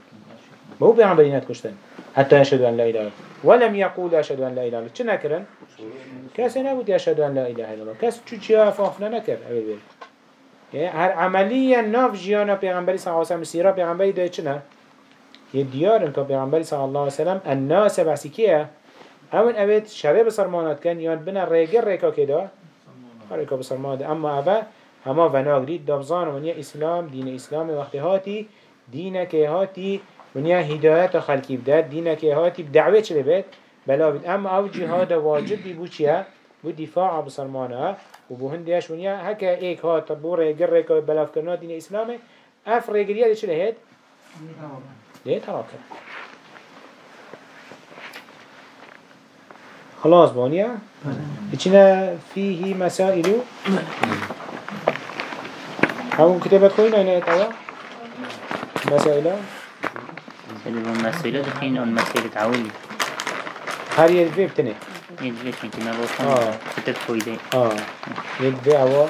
بابو پیغمبر نت کشتن. حتى يشهد أن لا الله. ولم يقول أشهد أن لا إله إلا الله. چه نكرن؟ كاس نبود يشهد أن لا إله إلا الله. كاس چو چيا فافنا نكر أبي بير يعني هر عمليا ناف جيانا پیغمبری صلى الله عليه وسلم سيرا پیغمبری ده چنه؟ يديار انك پیغمبری صلى الله عليه وسلم الناس بحثي كيه همون اوید شبه بسرمانات کن. یان بنا ریگر ریکا که دا ریکا بسرمانات اما اوه هما وناگرید. دابزان ونیا اسلام دین اسلام وقتی هاتی دین که هاتی ونیا هدایت خلقی بداد دین که هاتی بدعوه چه بید بلا بید. اما أو جهاد واجب بی بو چیه؟ بو دفاع بسرمانه و بو هندیش ونیا هکا ایک هات بو ریگر ریکا بلاف کرنا دین اسلامه. اف ریگریه دی چه لهید؟ ليه تراكم خلاص بونيا اتشنا فيه مسائل هم كتابات خوين اين يتوا مسائل سليم المسؤولية دخين أو المسؤولية تعولي هر يدفع بتنه يدريش انت ما آه. بوصل كتب خويدي آه. يدفع هو.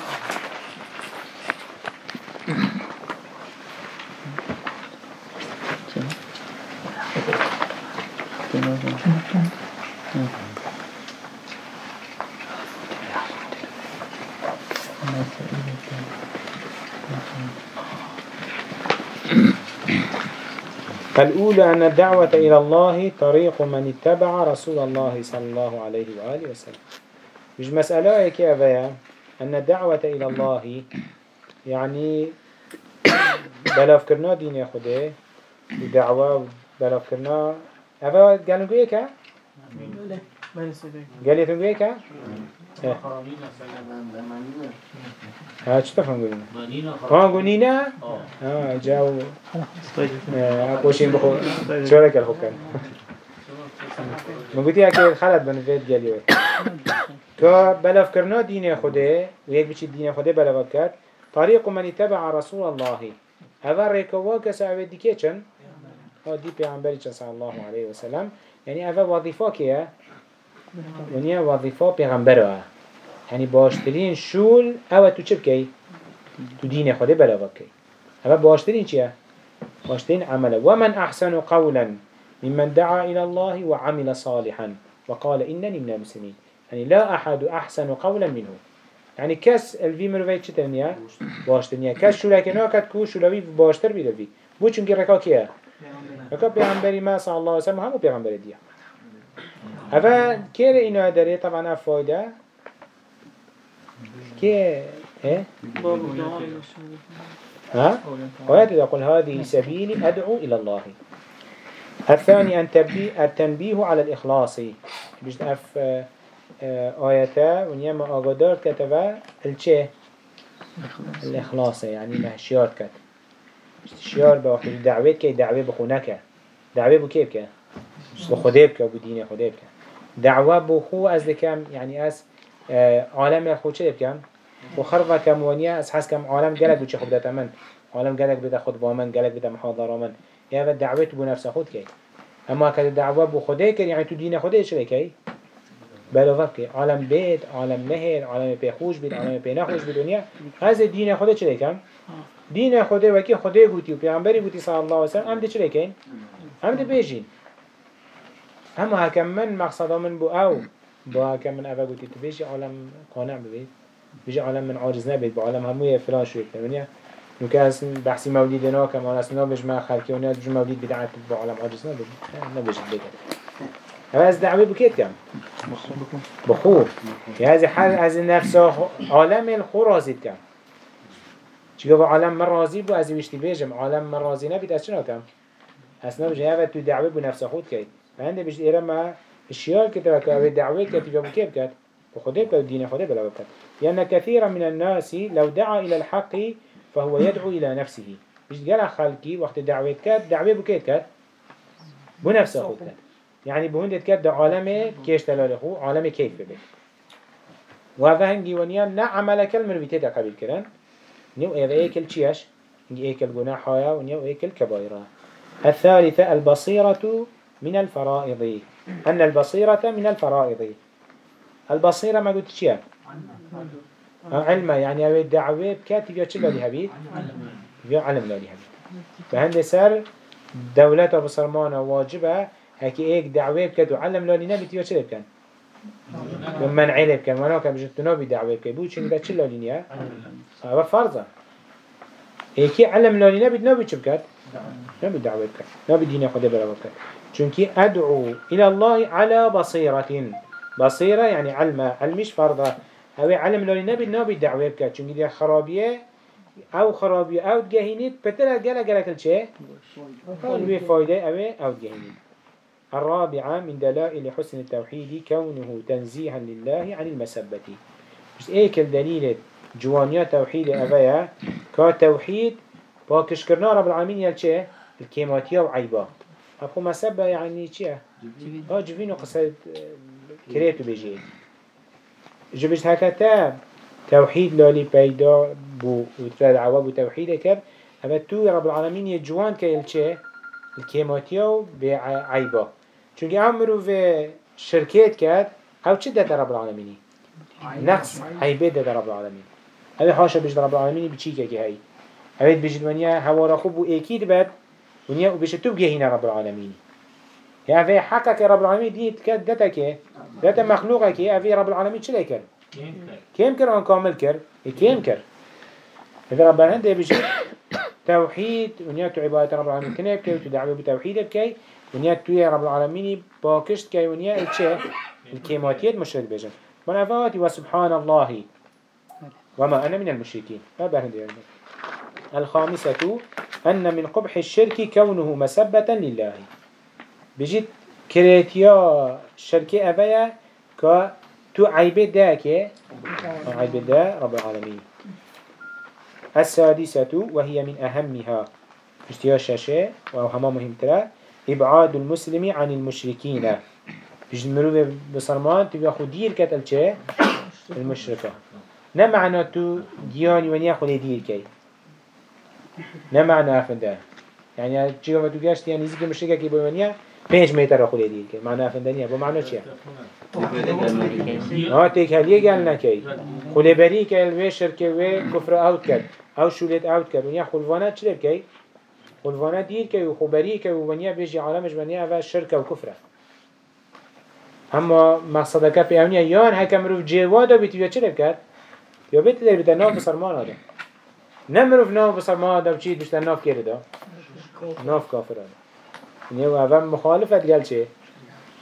الأولى أن الدعوة إلى الله طريق من اتبع رسول الله صلى الله عليه وآله وسلم. مش مسألة كيف أن الدعوة إلى الله يعني بلاف كرنا دين يا خده الدعوة بلاف كرنا أفا قالوا إيه قال إيه ها شو تفهم قولنا ها قولنا ها جاو. أقوشين بخو. شو لك الحكم من قلتي أكيد خلط قال لي. که بلف کرنا دین خوده و یک بچی دین خوده بلف کرد طریق من اتبع رسول الله. هذا ريكوا كسعود ديكي چن؟ ها دي چن صلى الله عليه وسلم. يعني هذا وظيفة كيه يعني وظيفة پیغمبره. يعني باشترين شول أو تو چه بكي تو دين خوده بلف كي هذا باشترين چيه باشترين عمله ومن أحسن قولا ممن دعا إلى الله وعمل صالحا وقال إنني من المسلمين. يعني لا أحد أحسن قولا منه. يعني كس الفي مروي چتنيا باشتنيا كس شو لكن هكذا كو شو لوي باشتر بيد الفي بو چونك ركا كيا ركا بيغمبري ما صلى الله عليه وسلم. همو بيغمبري ديا. هذا كير إنه داري طبعا فايدة كي ها؟ ها وآيات يقول هذه سبيلي أدعو إلى الله. الثاني أن تنبيه التنبيه على الإخلاص. بجد أف آياتا ونيما آقادار كتبا الچه الإخلاص يعني مهشيار كت شيار بوقت دعوت كي؟ دعوة بخونك. دعوة بو كيف كه بخده بك وبو دين خده بك دعوة بخو از لكم يعني أز عالم خود چه بكم وخرفة كم ونيا از حس كم عالم قلق بو چه خود من. عالم قلق بدا خود بامن قلق بدا محاضرة من. يعني دعوت بو نفس خود كي اما كده دعوة بو خده كي يعني تو دين خده چه كي بلوفت که عالم بید عالم مهر عالم پی خوش بید عالم پی نخوش بید دنیا از دین خود چه کم دین خود وکی خود گوتی و پیامبری گوتی صلی الله و سلم هم ده چه کن هم ده بیجین هم هکم من مقصد من بو أو. با هکم من گوتی تو بیجی عالم قانع بید بیجی عالم من عاجز نبید. با عالم هموی فلان شوی کنونیا نوکه از بحثی مولید ناکم آن أصلا بج ما خلقی و نه جو مولید بدعت با عالم عاجز نبید. نبیجید بید هذا دعوة بكيت كم بخور هذا حال از نفس عالم الخو رازید کم. چیکار عالم من راضی بو از ویشتی بیجم عالم من راضی نبید از چنا کم أصلا بجه هذا تو دعوة بنفس خود كي فعنده بجد إيرا ما الشيار كتبه كأوه دعوة كتبه بكيف كت وخده بكت ودين خده بلا بكت لأن كثيرا من الناس لو دعا إلى الحق فهو يدعو إلى نفسه بجد قال خلقي وقت دعوة كت دعوة بكيف كت بنفس خود كت يعني بهندت كد عالم كيش تلالخو عالم كيف ببه وهذا هنجي ونيا نا عمل كلمة بيتدا قبل كرن نيو إذا إيه كل شيش إيك الجناحايا ونيا وإيك الكبائر الثالثة البصيرة من الفرائض أن البصيرة من الفرائض. البصيرة ما قلت شيء؟ علما يعني أبي الدعوة بكاتب يا علم. لي هبيت فهند سر دولة بصرمانة واجبة هكي إيك دعوة بكات وعلم لي نبي يا شلون كان من علم كان وأنا كان بجد نبي دعوة بكات بوش إن بتشل لي نيا؟ هذا فرضا. هيكي علم لي نبي نبي شو بكات؟ نبي دعوة بكات. نبي دين خدا بلا بكات چونكي أدعو إلى الله على بصيرة. بصيرة يعني علم علمش فرضا هو علم لوني نبي نبي دعوة بك چونكي دي خرابية أو خرابية أو تجهينيت بتلا جلا جلا كل شيء أو فايدة أو أو تجهينيت الرابعة من دلائل حسن التوحيد كونه تنزيها لله عن المسبة مش إيه كل دليل جوانيا توحيد أبايا كتوحيد باكش كرنا رب العالمين يلشي الكيماتيا وعيبا أبو مسبة يعني چيه؟ ها جبين وقصد كريتو بيجي. جبش هكذا توحيد لالي بيدا بو وتفاد عواب توحيد كر أما تو رب العالمين يجوان كيلچه الكيماتيو بعيبا چونك عمرو في شركات كات أو چه دات رب العالمين نقص عيبه دات رب العالمين أبي حاشا بجد رب العالمين بچيكا كي هاي أبي بجد ونيا هوا رخوب وإيكيد ونيا وبيش تبقى هنا رب العالمين يعني في حقك رب العالمين دي تكاد دتك دت مخلوقك أبي رب العالمين شو ليكر كيم كر عن كامل كر كيم كر إذا رب العالمين ده بيجي توحيد ونيا تو عبادة رب العالمين كنيب كي وتدعوه بتوحيد بكي ونيا تو يا رب العالمين باكشت كي ونيا الشيء الكيماتيات مشرك بيجن من أفاتي وسبحان الله وما أنا من المشركين ما بهندي الخامسة أن من قبح الشرك كونه مسبة لله. بجد كريتيا شركة أبايا كا تو عيبه رب العالمين. السادسة وهي من أهمها. اشتيا الشاشة وهما مهم ترى. إبعاد المسلم عن المشركين. بجد مروه بصرمان تبقى خدير كتل المشركة. نمعنا تو دياني ونيا خلي دير كي. نمعنا أفنده يعني چه ما تو گشت؟ يعني زيك مشركة كي بوانيا پنج متر خلی دید که معنی افندنیه با معنی چیه؟ ها؟ تیک هلیه گل نکی. خلی بری که الوی شرکه و کفر آوت کرد. آو شولت آوت کرد. ونیا خلوانه چلی بکی؟ خلوانه دید که و خبری که و ونیا بیجی عالمش ونیا و شرک و کفره اما مقصد که اونیا یان حکم رو جوادا بیتی یا چلی بکرد؟ یا در بیتا ناف بسرمان آده نمروف ناف بسرمان آده و چی دوشتن ناف کرده ناف کافر آده نيو أفهم مخالفة قال شيء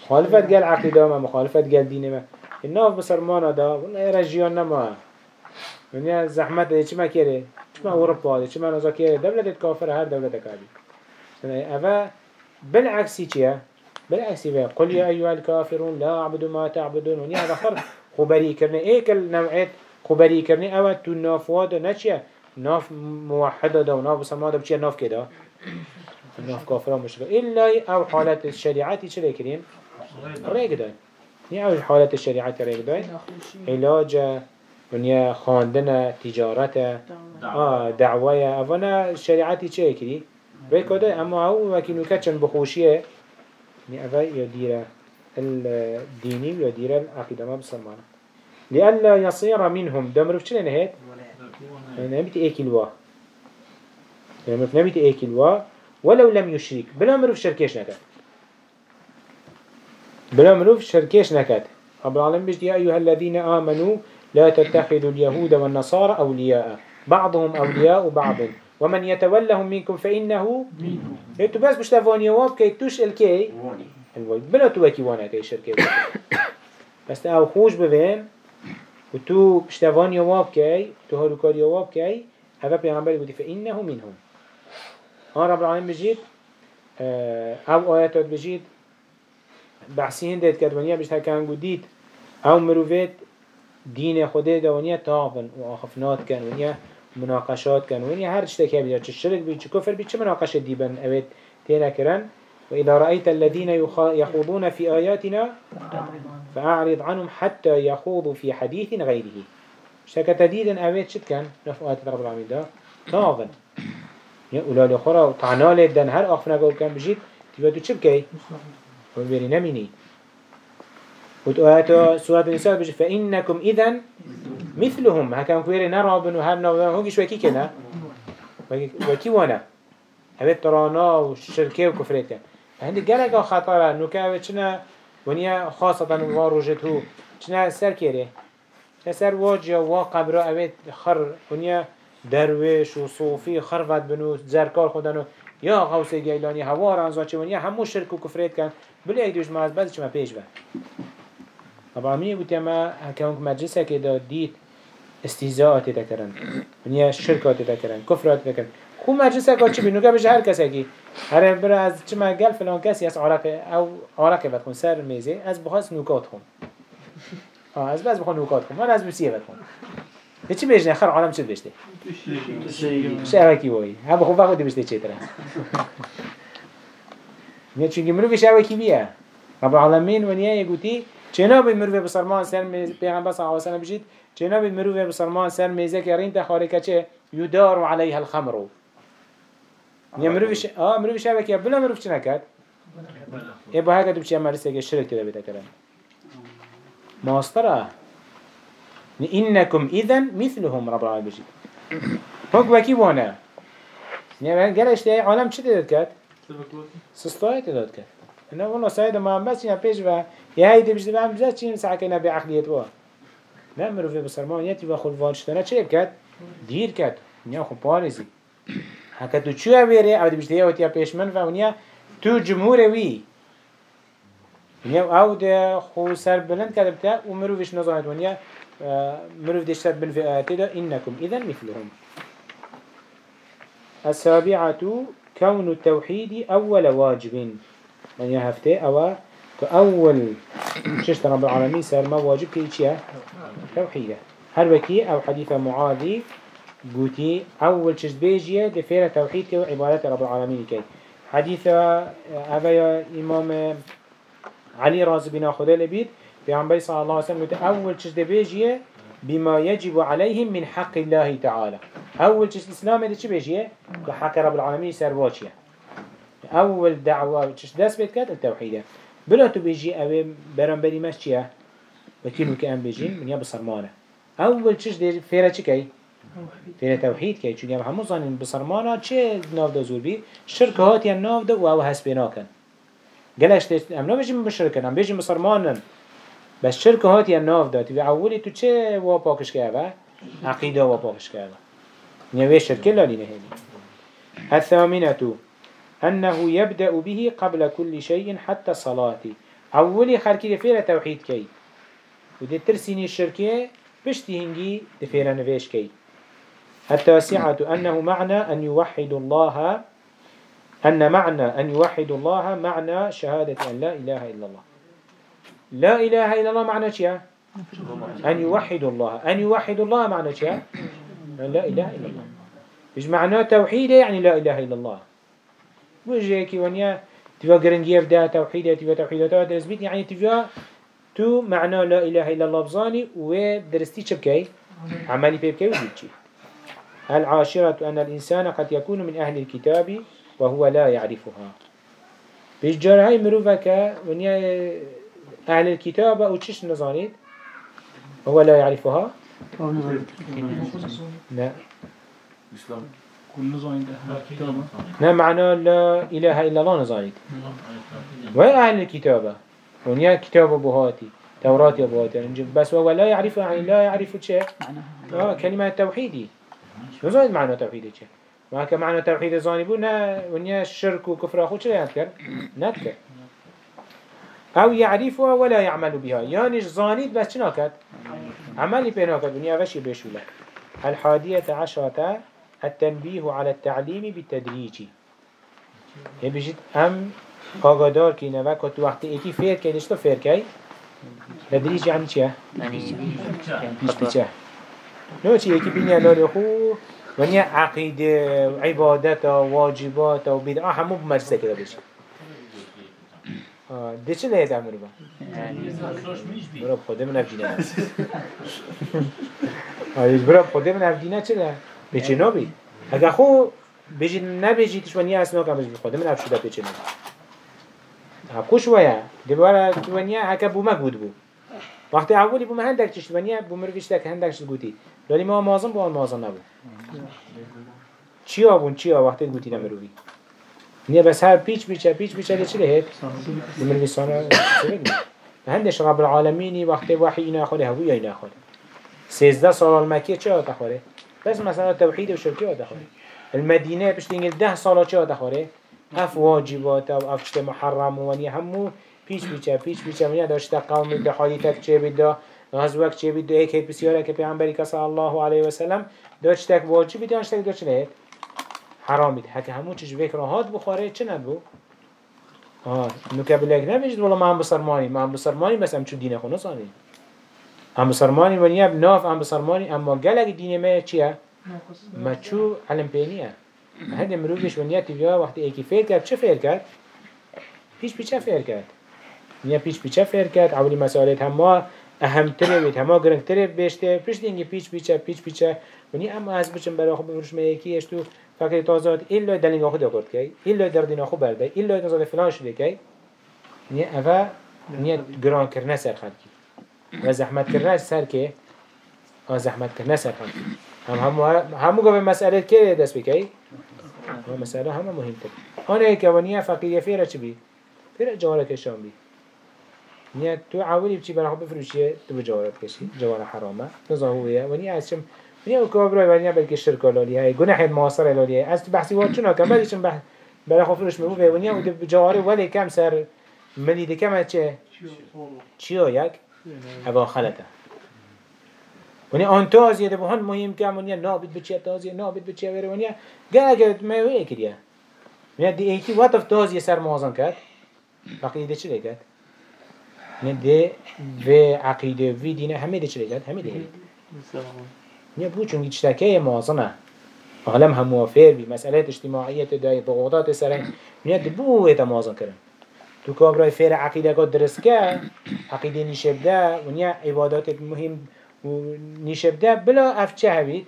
مخالفة قال عقيدة ما مخالفة قال دين ما. الناف بسرمانة دا ولا رجيان نما. من زحمت إيش ما كيره إيش ما أوروبا إيش ما نزا كيره دولة كافر هر دولة كافر أفا بالعكس شيء بالعكس بقى قل يا أيها الكافرون لا أعبد ما تعبدون. ونيا هذا فرق خبري كرني إيه كل نوعية خبري كرني ناف وادا نشيا ناف موحدة دا وناف بسرمانة بشيا ناف كده؟ ناف كافر مشرك إلا أو حالات الشريعة شو ذكرين ريق داي يعني حالات الشريعة ريق داي علاج ونيا خاندنا تجارة آه دعوة أفنا الشريعة شو ذكري ريق داي أما هو وكينو كاتشن بخوشية يعني أفا يدير الديني ويدير العقيدة ما بسلمان لألا يصير منهم. دمرف شو نهيت؟ يعني نبيت إيه كيلوا يعني نبيت إيه كيلوا ولو لم يشرك. بلا مروف شركيش نكت بلا مروف شركيش نكت رب العالمين بيجد يا أيها الذين آمنوا لا تتخذوا اليهود والنصارى أولياء. بعضهم أولياء بعض. ومن يتولهم منكم فإنه انتو بس مش تفوني واب كي توش الكي. بلا توكي وأنا كي شركي. بس أو خوش ببين وتو بشتفاني واب كي تو هلوكاري واب كي هذا بيغمبر يقول فإنه منهم. ها رب العالمين بجيت آه، أو آياتات بجيت بحثي هندت كد ونيا بجت هكان قديد أو مروفيت دين خده ده ونيا تاغن وآخفنات كان ونيا مناقشات كان ونيا هر اشتكي بيا چه شرك بي چه كفر بي چه مناقشة ديبن اويت تينا كرن وإذا رأيت الذين يخوضون في آياتنا فأعرض عنهم حتى يخوضوا في حديث غيره. اشتكى تديدا اويت شد كان؟ آيات رب العالمين ده. تاغن يا أولاد خورا وطعنا لدن هر أخفنا قوب كان بجيت؟ تبا تو چه بكي وبيري نميني وتؤاتوا سورة النساء بجي فإنكم إذن مثلهم. هكا كويري نرابن وهر نرابن هوكي شوكي كنا وكي وأنا؟ هبت ترانا وشركة وكفريت كان. هندي جالك خطرة نكاوة چنا ونيا خاصة واروجته چنا سر كيري سر واجه وا قبر اوید خر ونیا درویش و صوفی خرفت بنو زرکار خودنو یا غوث گیلانی هوا رنزا چه ونیا همو شرک و کفرید کن بلی ایک دوش از بعد چما پیش بر طبعا می بودی اما هکونک مجلسه که دا دید استهزاءات تکرن ونیا شرکات تکرن کفرات تکرن خو مجلسه که چی بینو که بشه هر کسی هر بر از چما گل فلان کسی از عراق أو عراق بخون سر میزه از بخواست نوکات خون. (laughs) آه از بس بخون نوکات خون من از بسیه بخون چی بیشتر خر عالم چی بیشتر شو کی وای؟ ها بخون وقت دی بیشتر چی تره؟ (laughs) نه چونکه مروی شو کی بیه. رب العالمین و نیه یگوتی چنا بی مروی بسرمان سر پیغمبر صلی الله علیه و سلم بجید چنا بی مروی بسرمان سر میزه که رین تخاره چه؟ یدار علیها الخمر نه مروی ش آه مروی شو کی بلا مروی چی نکرد ای با هکه تو بچه مرسه که شرک تده بیت کرن ماسترا إنكم إذن مثلهم رب العالمين بجي هوك وكي وأنا يعني قالش تاعي عالم چه تداد كات سستاي تداد كات انه والله سيد ما بس يعني بيش با يا هيدي بجد بعم بجد چين ساعة كنا بعقلية وا نعملوا في بسرمان يتي باخد فانشتنا چه كات دير كات نيا خو بارزي هكا تو چو اويري أو دي بجد يا بيش من فونيا تو جمهور وي ونیا أو ده خو سر بلند کرده بتا و مروفش نزاید ونیا مروف دشتر بن في آياته ده إنكم إذن مثلهم السابعة كون التوحيد أول واجب من يهفته أو كأول ششت رب العالمين سر ما واجب كي توحيده هر وكي أو حديث معاذي قوتي. أول ششت بيجيه دفير توحيد كي وعبادة رب العالمين كي. حديث أبا إمام علي راز بنا خدا لبيت بيعنبري صلى الله عليه وسلم أول چش بيجيه بما يجب عليهم من حق الله تعالى. أول چش الإسلام ده چه بيجيه بحق رب العالمين سرواتيه أول دعوة چش دست بيت كات التوحيد. بلا تو بيجي أبي برنبري مش چيه وكيلو كأن بيجين من يب صرمانة أول چش ده فيرا چه كي؟ فيرا توحيد كي چون يب همو ظانين بصرمانة چه ناف ده زور بي شركة هاتي الناف ده وهو هسبيناكن قالش تيست ام نبيجي بشركن ام بيجي مسلمانن بس شركه هاتي الناف داتي في أولي تو چه وا باكش كهوا عقيدة وا باكش كهوا نوي شركة لا لنا هني الثامنة أنه يبدأ به قبل كل شيء حتى صلاة أولي خلقي دفيرة توحيد كي ودي ترسيني الشركة بشتي هنجي دفيرة نفيش كي التاسعة أنه معنى أن يوحد الله أن معنى أن يوحد الله معنى شهادة أن لا إله إلا الله. لا إله إلا الله معنى شيء؟ أن يوحد الله. أن يوحد الله معنى شيء؟ لا إله إلا الله. مش معنى توحيده؟ يعني لا إله إلا الله. وجهك ونيا؟ تبا قرنجية بدا توحيده تبا توحيده تبا درس بيت يعني تبا تو معنى لا إله إلا الله بزاني ودرستي شبكي؟ عملي بيبكي وبيتشي العاشرة أن الإنسان قد يكون من أهل الكتاب وهو لا يعرفها. بيجار هاي مروفك ونيا أهل الكتاب أو تشش نظانيد هو لا يعرفها؟ لا. لا معنى لا إله إلا الله نظانيد وين أهل الكتاب؟ ونيا كتاب بهاتي توراة بهاتي بس هو لا يعرف يعني لا يعرف شيء. آه كلمة توحيدي. نزاید معنى توحید چه وهكا معنى توحيد زانی بود نه ونيا الشرك کفر خود چه کرد، نه. أو يعرفها ولا يعمل بها. یعنی یانش زانيد بس عملی عملي بيناكت ونيا وشي بشوله. الحاديه عشرة التنبيه على التعليم بالتدريج بجد هم آگادار که نوک وقت وقتی ایکی فیر که فير فیر که تدریج یعنی چیه؟ یعنی یعنی نوچی یکی بینی الاره خو خب، ونیا یعنی عقیده عبادت و واجبات و بیدعا همو بمجزه کده بشه ده چه لیه تعمل با؟ برا خوده من افدینه هست برا خوده من افدینه چه لیه؟ بچه نو بید اگر خو بجید نبجی تشونی اصنا کم بجید خوده من افشوده بچه نو هبکوش ویا دبارا تشونی هکا بومه گود بو. وقتی اولی بوم هندک تشونی بومرگشتک هندک چشت گودید ولی ما مازن؟ با مازن نبود. چیا بون چیا؟ وقتی گویی نمروی نه بس هر پیچ بیچه پیچ بیچه دیگه چیله هک دمر بیسانه هندش رب العالمینی وقتی وحی اینا خوره هوی اینا خوره سیزده سال مکی چه آتا خوره؟ بس مثلا توحید و شرکی آتا خوره؟ المدینه پشت اینگل ده سال چه آتا خوره؟ اف واجبات و افشت محرم و ونی همو پیچ بیچه پیچ بیچه ونی داشته قومی به حالیتت چه بیده از وقت چه بید ایک هی بسیاره که پیامبری کسا الله علیه و سلم داشت تک واجی بید داشت تک داشت نه حرام بید حکه همون چش فکر راهات بخوره چه نبود؟ آه نکه بلک نمی‌شد ولی هم بسرمانی ما هم بسرمانی مثلا چون دین خونه سانی؟ هم بسرمانی و نیاب ناف هم بسرمانی اما گلگ دین ما چیه؟ ما چو علم پینیه هده مروگش و نیاب تیویا وقتی ایکی فیر کرد چه فیر کرد؟ پیش پیچه فیر کرد. پیش پیچه فیل کرد. اولی مسئله هم ما تره بید همه گرنگ تره بیشته پیش دینگی پیش پیچه پیش پیچه و نی اما از بچم برای خود بفرش میکی اشتو فکر تازاد ایلا دلیل خود خود کی ایلا دردین خود برده ایلا تازاد فلان شده کی نیا اوه نیا گران کرنه سر خلقی و زحمت کرنه سر که آه زحمت کرنه سر خلقی هم همو همو قبل مسئله که دست بکی و مسئله همه مهم تر آنه که ونیا فقیه فیره چی بی فیره جواره کشان بی نیا تو عولی بچی برای خود بفروشیه تو به جوارت کشی جوار حرامه. نظاهویه ونیا از چم ونیا کابرای ونیا بلکه شرک لالی های گناه معاصر لالی های از تو بحثی واد چون کم چون بحث برای خود فروش ونیا و تو جواره ولی کم سر ملی دکمه چه؟ چیو یک؟ هوا خلطه. ونیا آن تازیه ده بهان مهم کم. ونیا نابید بچه تازیه نابید بچه وره ونیا گه اگر میوه کریه ونیا دی ایتی وقت تازیه سر موازن کرد. فقیده چه کرد نده و عقیده وی دینه همه ده چلی داد همه دینه نه بو چون هیچ تکه مازنه. عالم هم موافر بی مسئله اجتماعیه دای بغوضات سره. نه بو ایت مازن کرن. تو کابرای فیر عقیده که درست که عقیده نیشب ده و نه عبادات مهم و نیشب ده بلا افچه هبید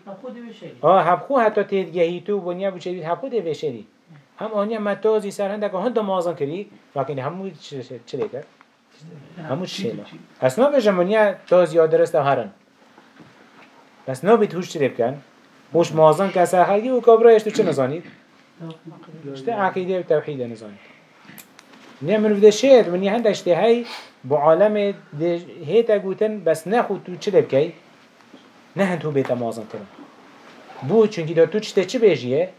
ها هب خو حتی تیدگهی تو و نه بوچه هب خو هم آنیا متوزی سرهنده که هند مازن کری. فاکین همو چلی کرد همو شیلا اصلا به جمعنیه تا زیاد درست هرن. بس نو بیت هوش چریب کن؟ هوش مازان کسا خیلی و کابرایش تو چه نزانید؟ شته عقیده و توحید نزانید نه منو ده شعر منی هند اشتهی با عالم ده هیت گوتن بس نخو تو چه دبکی نه هند تو بیت مازان ترم بو چونکی دار تو چه چه بیجیه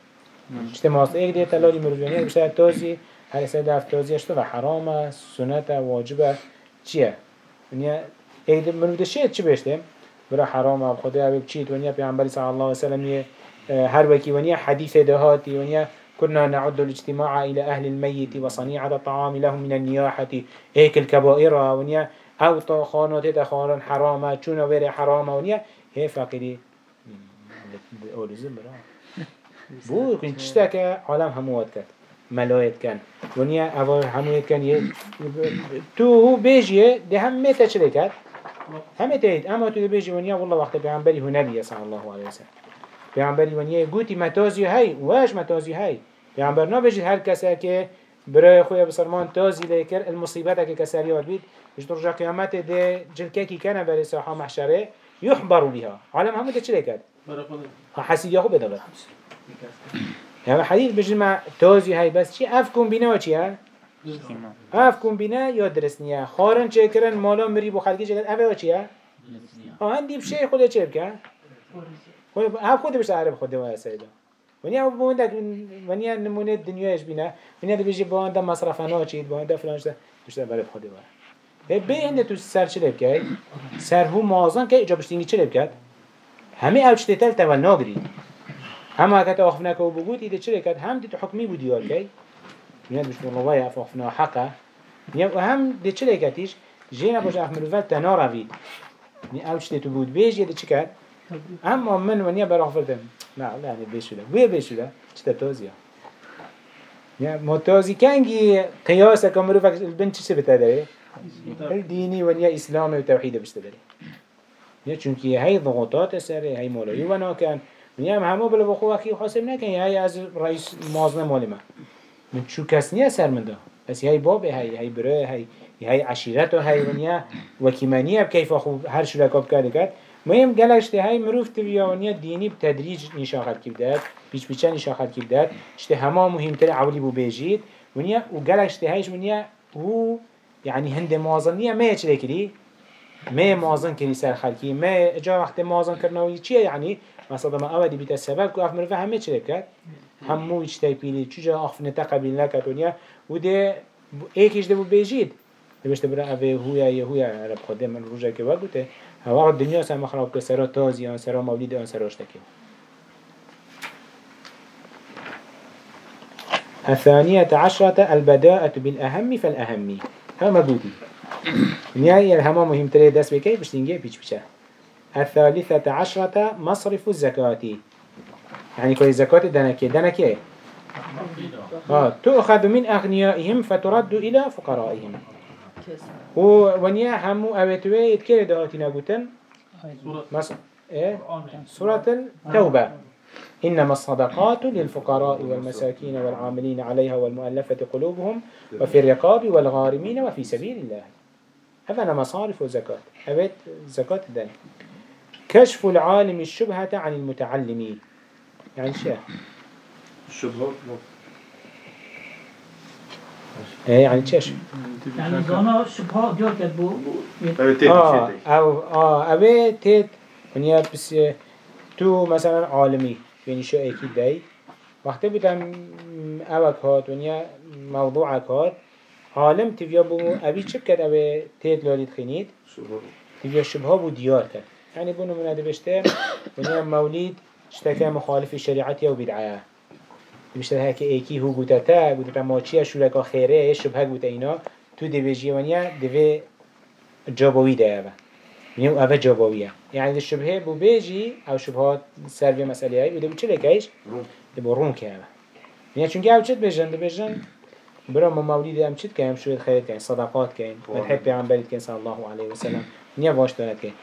چه مازان ایک ده تلالی مرو دنیا تازی هر سه دفت تازیش تو و حرامه سنت واجبه. چیه؟ ونیا اگه منو ده شید چی بشتیم برا حرامه خدا اوی چیت ونیا پیامبری صلی الله علیه وسلم هر وکی ونیا حدیث دهاتی ونیا كنا نعد الاجتماع إلى أهل الميت وصنيعة الطعام لهم من النياحة هيك الكبائر ونيا أو طاخانات تخارن حرامة چون ويري حرامة ونيا هي فقيري أولي زمرا بو كنت تشتاك عالم هموات كات ملايت كان ونيا اول همويت كان تو هو بيجي ده هم متى چلي كات هم تيد اما تو بيجي ونيا والله وقت پیغمبري هو نبي صلى الله عليه وسلم. پیغمبري ونيا گوتي متازي هاي واش متازي هاي پیغمبر نا بيجي هر کسا که برای خوی بسرمان تازی لیکر المصیبت که کسری یاد بید إيش درجة قيامته ده جلكي كي كان بري ساحة محشره يحبر بها عالم هم ده چلي كد حسيد ياخو بدغل يعني حديث بجمع توزي هاي بس چي أف كومبينا و چي ها؟ أف كومبينا يا درسنيا خارن چه کرن مالا مري بو خلقي چه أف و چي ها؟ آه هندي بشي خود چه بكا خود أف خود بش عرب خود و سيدا ونیا بوندك ونیا نمونه الدنياش بينا ونیا ده بيجي بواندا مصرفنا چيد بواندا فلان شده. بش برای خود و به هنده تو سر چه لب سر هو مازن که اجابش تینگی چه لب همه اوچ تل تول ناگرید هم هكذا أخفناك وبقول إذا شركت هم دي تحكمي بديار كي نياد مش والله ويا أخفنا حقا نياد وهم دي شركتيش جينا باش أخمل فات تنارا فيد ني أوش دي تبود بيج يدي شكات أما من ونيا برا خفرتن لا لا يعني بيشو ده ويا بيشو ده شتا توزيا يا موتوزي كانجي قياسة كمرو فاك البنت شو بتدري الديني ونيا إسلامي وتوحيد بتدري يا چونكي هاي ضغوطات سري هاي مولاي وأنا كان ونیا همه بلا بخو وکی حاسب نکن هی از رئیس مازنه مال ما من شو کس نیه سر من ده بس هی بابه هی هی بره هی هی عشیرت و هی ونیا وکی منیه کیف خو هر شو لکاب کرده کرد مهم گلشته هی مروف تبیا ونیا دینی بتدریج نشاخت کی بدهد پیش پیچه نشاخت کی بدهد شته همه مهمتر عولی بو بیجید ونیا و گلشته هیش ونیا هو يعني هند موازنية ما يشري كري ما موازن كري سر خلقي ما جا وقت موازن كرناوي چيه يعني مثلا ما اودي بيت السبب كو اف مرفه همه چري كد همو اجتاي بيلي چجا اخف نتقبل لك دنيا وده ايكيش ده بو بيجيد دبشت برا اوه هويا يهويا رب خده من روجا که وقته هوا الدنيا سما خراب که سرا تازي آن سرا مولید آن سراش تكي الثانية عشرة البداءة بالأهم فالأهم. هم بودي نهاية الهما مهم تري دست بكي بشتنجي بيش بيشه الثالثة عشرة مصرف الزكاة. يعني كل الزكاة دنكي دنكي آه تؤخذ من أغنيائهم فترد إلى فقرائهم. ونيا همو أبتوي يتكري دهاتنا قوتن. إيه؟ سورة التوبة إنما الصدقات للفقراء والمساكين والعاملين عليها والمؤلفة قلوبهم وفي الرقاب والغارمين وفي سبيل الله. هذا مصارف وزكاة هذا زكاة الدين كشف العالم الشبهة عن المتعلمين يعني شيء الشبهات إيه يعني شيء يعني زانا شبهة جور كتبو آه أو آه اوه تيت. ونيا بس تو مثلا عالمي. يعني شو أكيد داي. وقتی بودم اوک هات ونیا موضوعك هات عالم تبیا بو ابي چه کرد اوه تيت لالید خینید. تبیا شبهه بو ديار کرد. يعني بونو من هذا بشتر (coughs) ونیا مولید اشتكى مخالف شريعتي أو بدعاه بشتر هيك إيكي هو قوتتا قوتتا ماچيا شولكا خيره شبهه قوتا إينا. تو دي بيجي ونيا دي جابوي ده اوه ونیا اوه جابوية يعني الشبهه بو بيجي أو شبهات سر مسئله هاي وده بو چه لكيش؟ ده بو روم که اوه ونیا چونکه أو چت بيجن؟ ده بيجن برا ما مولید هم چت کنیم شوید خیر کنیم صدقات کنیم مدحب پیغمبرت کنیم صلی الله علیه و سلم نیا واش دارد کنیم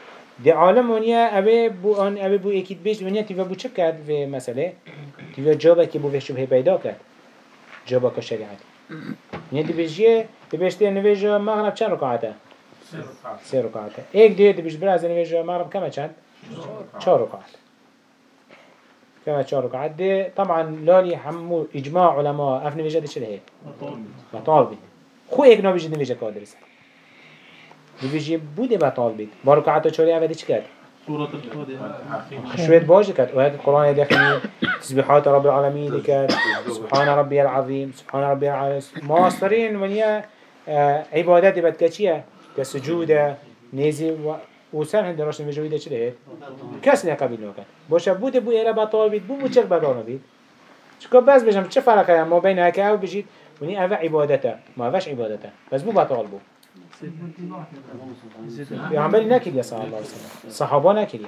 دی عالم ونیا اوه بو آن اوه بو اکید بیش ونیا تیوه بو چه کرد و مسئله تیوه جابه که بو به شبه پیدا کرد جابه که شریعت ونیا دی بیشیه دی بیشتر نویجه مغرب چند رکعته سه رکعته ایک دیگه دی بیش براز نویجه مغرب کمه چند چهار رکعت كما چهار ركعات دي طبعا لالي همو اجماع علماء دی چه هي بطال بید خو ایک نویجه نویجه که نویجه بوده بطال بید با رکعت چهاری اولی چه کرد سورة الفاتحة شوية باجة كات وهذا القرآن يدخل تسبيحات رب العالمين كات سبحان ربي العظيم سبحان ربي العظيم ماسترين من يا عبادات بتكشية كسجودة نيزي و وسان هند راشن بجويدة چه لهت کس نه قبیل نکرد باشه بوده بو ایره بطال بید بو چرک بطال نبید چکا بس بجم چه فرقه ما بین هکه أو بجید ونی اوه عبادته ما اوهش عبادته بس بو بطال بو پیغمبری نکرد یا صلی الله علیه وسلم. صحابة نکرد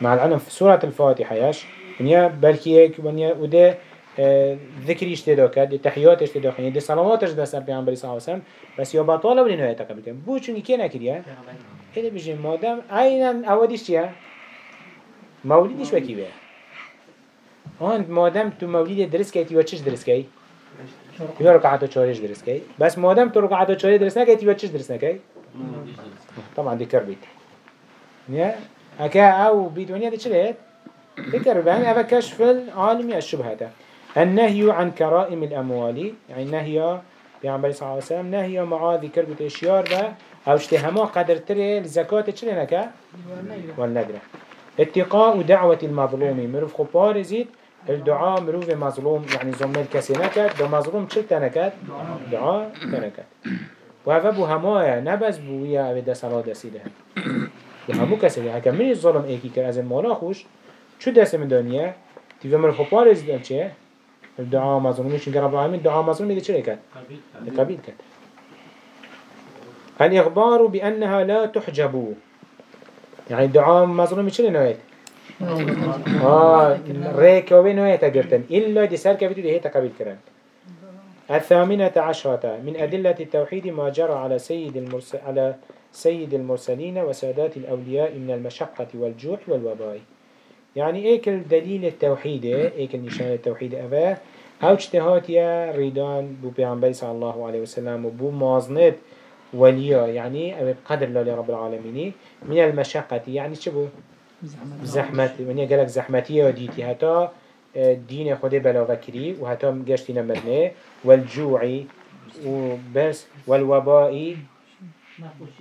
مع العلم في سورة الفاتحة ياش ونيا بلكي هيك ونيا وده آه، ذكري اشتدا كد تحيات اشتدا خني ده صلواتش ده سر پیغمبر صلی الله علیه وسلم. بس یا باطاله ولی نه تقبل کن بو چونی کی نکریه هلی بيجي مادام عينا أوديش چیه مولدش وکی به آن مادام تو مولد درس کی تو چش درس کی تو رکعت و چهارش درس کی بس مادام تو رکعت و چهارش درس نکی تو چش درس نکی طبعا بيت نيا أكا أو بيت ونيا دي شلت ذكر بان أبا كشف العالمي الشبهة النهي عن كرائم الأموال يعني النهي بيعمل صلى الله عليه وسلم نهي مع ذكر بيت إشيار با أو اشتهما قدر تري الزكاة تشلنك والندرة اتقاء دعوة المظلوم مروف خبار زيد الدعاء مروف مظلوم يعني زمل كسي نكت دو مظلوم چل تنكت دعاء تنكت وهذا بو همايا نبز بو ويا أبدا صلاة دسيده همو کسی که هکم منی ظلم ایکی کرد از این مالا خوش چو دست من دنیا تیوه من خوب پارز دن چه؟ دعا مظلومی چون رب العالمین دعا مظلومی ده چه کرد؟ قبیل کرد. الإخبار بأنها لا تحجب يعني دعاء مظلومي چه نوعيت؟ آه ريك وبين تقرتن. إلا دي سار كفتو دي هيتا قبيل كرن الثامنة عشرة. من أدلة التوحيد ما جرى على سيد المرسل على سيد المرسلين وسادات الأولياء من المشقة والجوع والوباء. يعني إيكل دليل التوحيد إيكل نشان التوحيد أبا. أو اجتهاد يا ريدان بو بيعنبري صلى الله عليه وسلم وبو مازنت وليا. يعني بقدر الله رب العالمين. من المشقة. يعني شبو؟ زحمت. من يقولك زحمتية وديتي هتا دين خود بلا وكري وهتا قشتي نمرنه والجوع وبس والوباء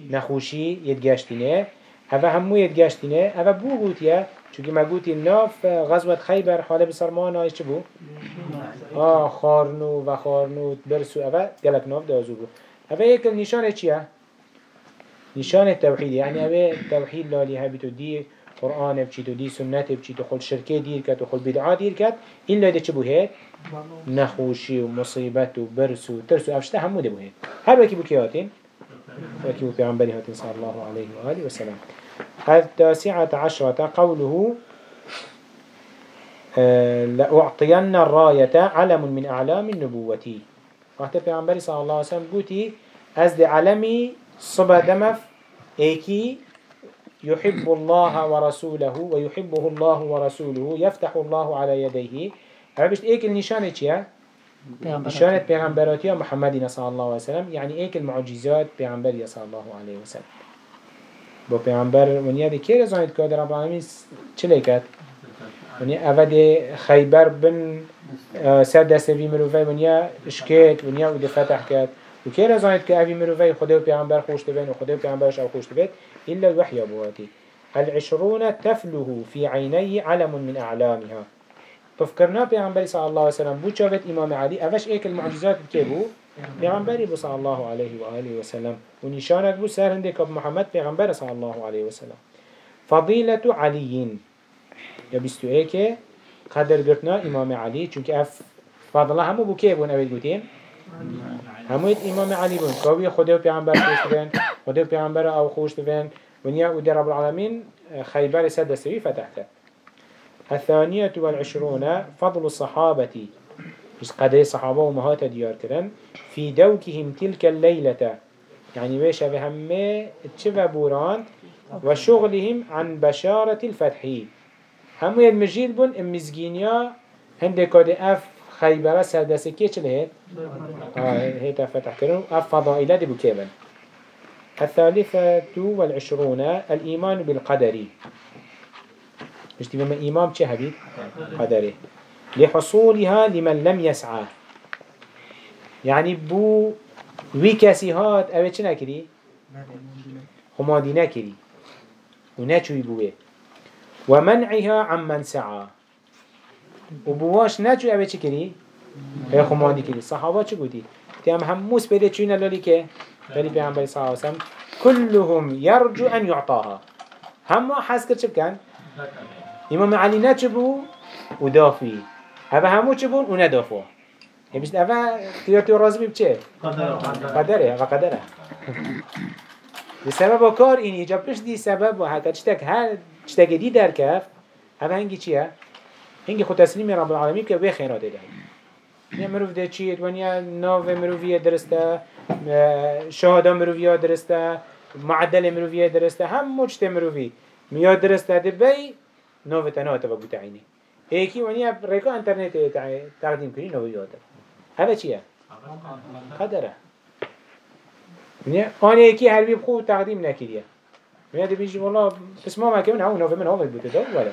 نخوشي يتقاشتينه هذا همو يتقاشتينه هذا بو قوتيه چونكي ما قوتي ناف غزوة خيبر حالة بسرمان إيش بو؟ آه خارنو و خارنو برسو هذا قالك ناف دازو بو هذا يك النشانة چيه؟ نشانة التوحيد يعني هذا توحيد لالي هبتو دي قرآن بچيتو دي سنة بچيتو خل شركة دير كت وخل بدعاء دير كت إلا ده چبو هيت نخوشي ومصيبت وبرس وترس وأفشتا همو ده بو هيت هر وكي بو كياتين وكي بو پیغمبري هاتين صلى الله عليه وآله وسلم التاسعة عشرة قوله آه، لأعطين الراية علم من أعلام النبوة وقت پیغمبر صلى الله عليه وسلم قوتي أزد علمي صبا دمف ايكي يحب الله ورسوله ويحبه الله ورسوله يفتح الله على يديه. عرفت إيك النشانة چيا؟ نشانة پیغمبراتي محمد صلى الله عليه وسلم. يعني إيك المعجزات پیغمبر صلى الله عليه وسلم. با پیغمبر ونیا دی که رزانید که در رب العالمین چلی کد؟ ونیا اول خیبر بن سر دست وی مروفه ونیا اشکیت ونیا أو دی فتح کد و که رزانید که اوی خدا و پیغمبر خوش تبین و خدا و پیغمبرش آو خوش تبین إلا الوحي أبواتي العشرون تفله في عيني علم من أعلامها. بفكرنا بيعنبري صلى الله عليه وسلم. بو شافت إمام علي أفش إيك المعجزات كيبو بيعنبري صلى الله عليه وآله وسلم ونشانك بو سهر هندك محمد بيعنبري صلى الله عليه وسلم فضيلة علي يبستو إيك قدر قرتنا إمام علي چونك أف فضله همو بو كيبون أبيت قوتين همویت امام علی بون کاوی خدا و پیامبر خوش بین خدا و پیامبر أو خوش بین ونیا و در رب العالمین خیبر سد دستوی فتح کرد. الثانية والعشرون فضل الصحابة بس قدر الصحابة ومهات ديار كرن في دوكهم تلك الليلة يعني بيش بهم تشفى بوران وشغلهم عن بشارة الفتح هم يدمجيل بون امزجينيا هندي كود اف خيبرة سادسة كيش لهيت آه هيتا فتح كرن الفضائلات بكيبن الثالثة والعشرون الإيمان بالقدر. مش تبقى من إيمان چه هبيت قدره. لحصولها لمن لم يسعى. يعني بو وي كسي هات اوه چه نكري خمادي نكري ونچوي بوه. ومنعها عمن سعى. و بواش نجو اوه چی کری؟ اوه خماندی کری. صحابه چی گودی؟ همه موس بده چوی نلالی که؟ هم پیغمبر صحابه سم كلهم يرجو ان يعطاها هم حس كتب كان إمام علي چی بون هذا همو جبون وندافو يبش یعنی أفا تيوتو رازبي بچه قدره و بسبب كار سبب إجابش دي سبب وحكا چتك هل چتك دي در كف اوه هنگی چیه؟ هنگي خود تسليم رب العالمين كه وي خيرات ده نه مروف ده چیه؟ ونیا ناو مروفیه درسته. شهاده مروفیه درسته. معدل مروفیه درسته. هم مجت مروفی. میاد درسته. ده بی ناو تنها تبا بوتا عینی ایکی ونیا ریکا انترنت تقدیم کنی ناو یاده هذا چیه؟ قدره. آن ایکی هر بی خوب تقدیم نکریه. ونیا ده بیجی والله بس ما مکمون همون ناو من حافظ بوده ده ولا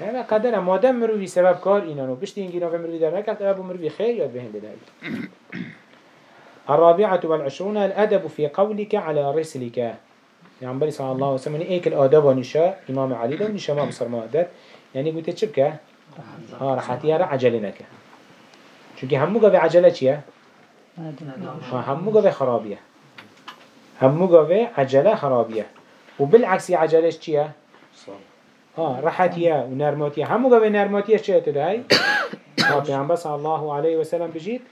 هذا قدر مادام مروي سبب كار إنانو بشتي إنجي نوفي مروي در نكت أبو مروي خير يد بهن دهي الرابعة والعشرون الأدب في قولك على رسلك يعني بلي صلى الله عليه وسلم إيك الأدب ونشاء إمام علي ده ونشاء ما بصر مادت يعني قلت تشبك ها رحتي را عجلنك چونك همو قوي عجلة چيه همو قوي خرابية همو قوي عجلة خرابية وبالعكس عجلة چيه ها راحتيه ونرماتيه همو قوي نرماتيه چه تدهي ها پیغمبر صلى الله عليه وسلم بجيت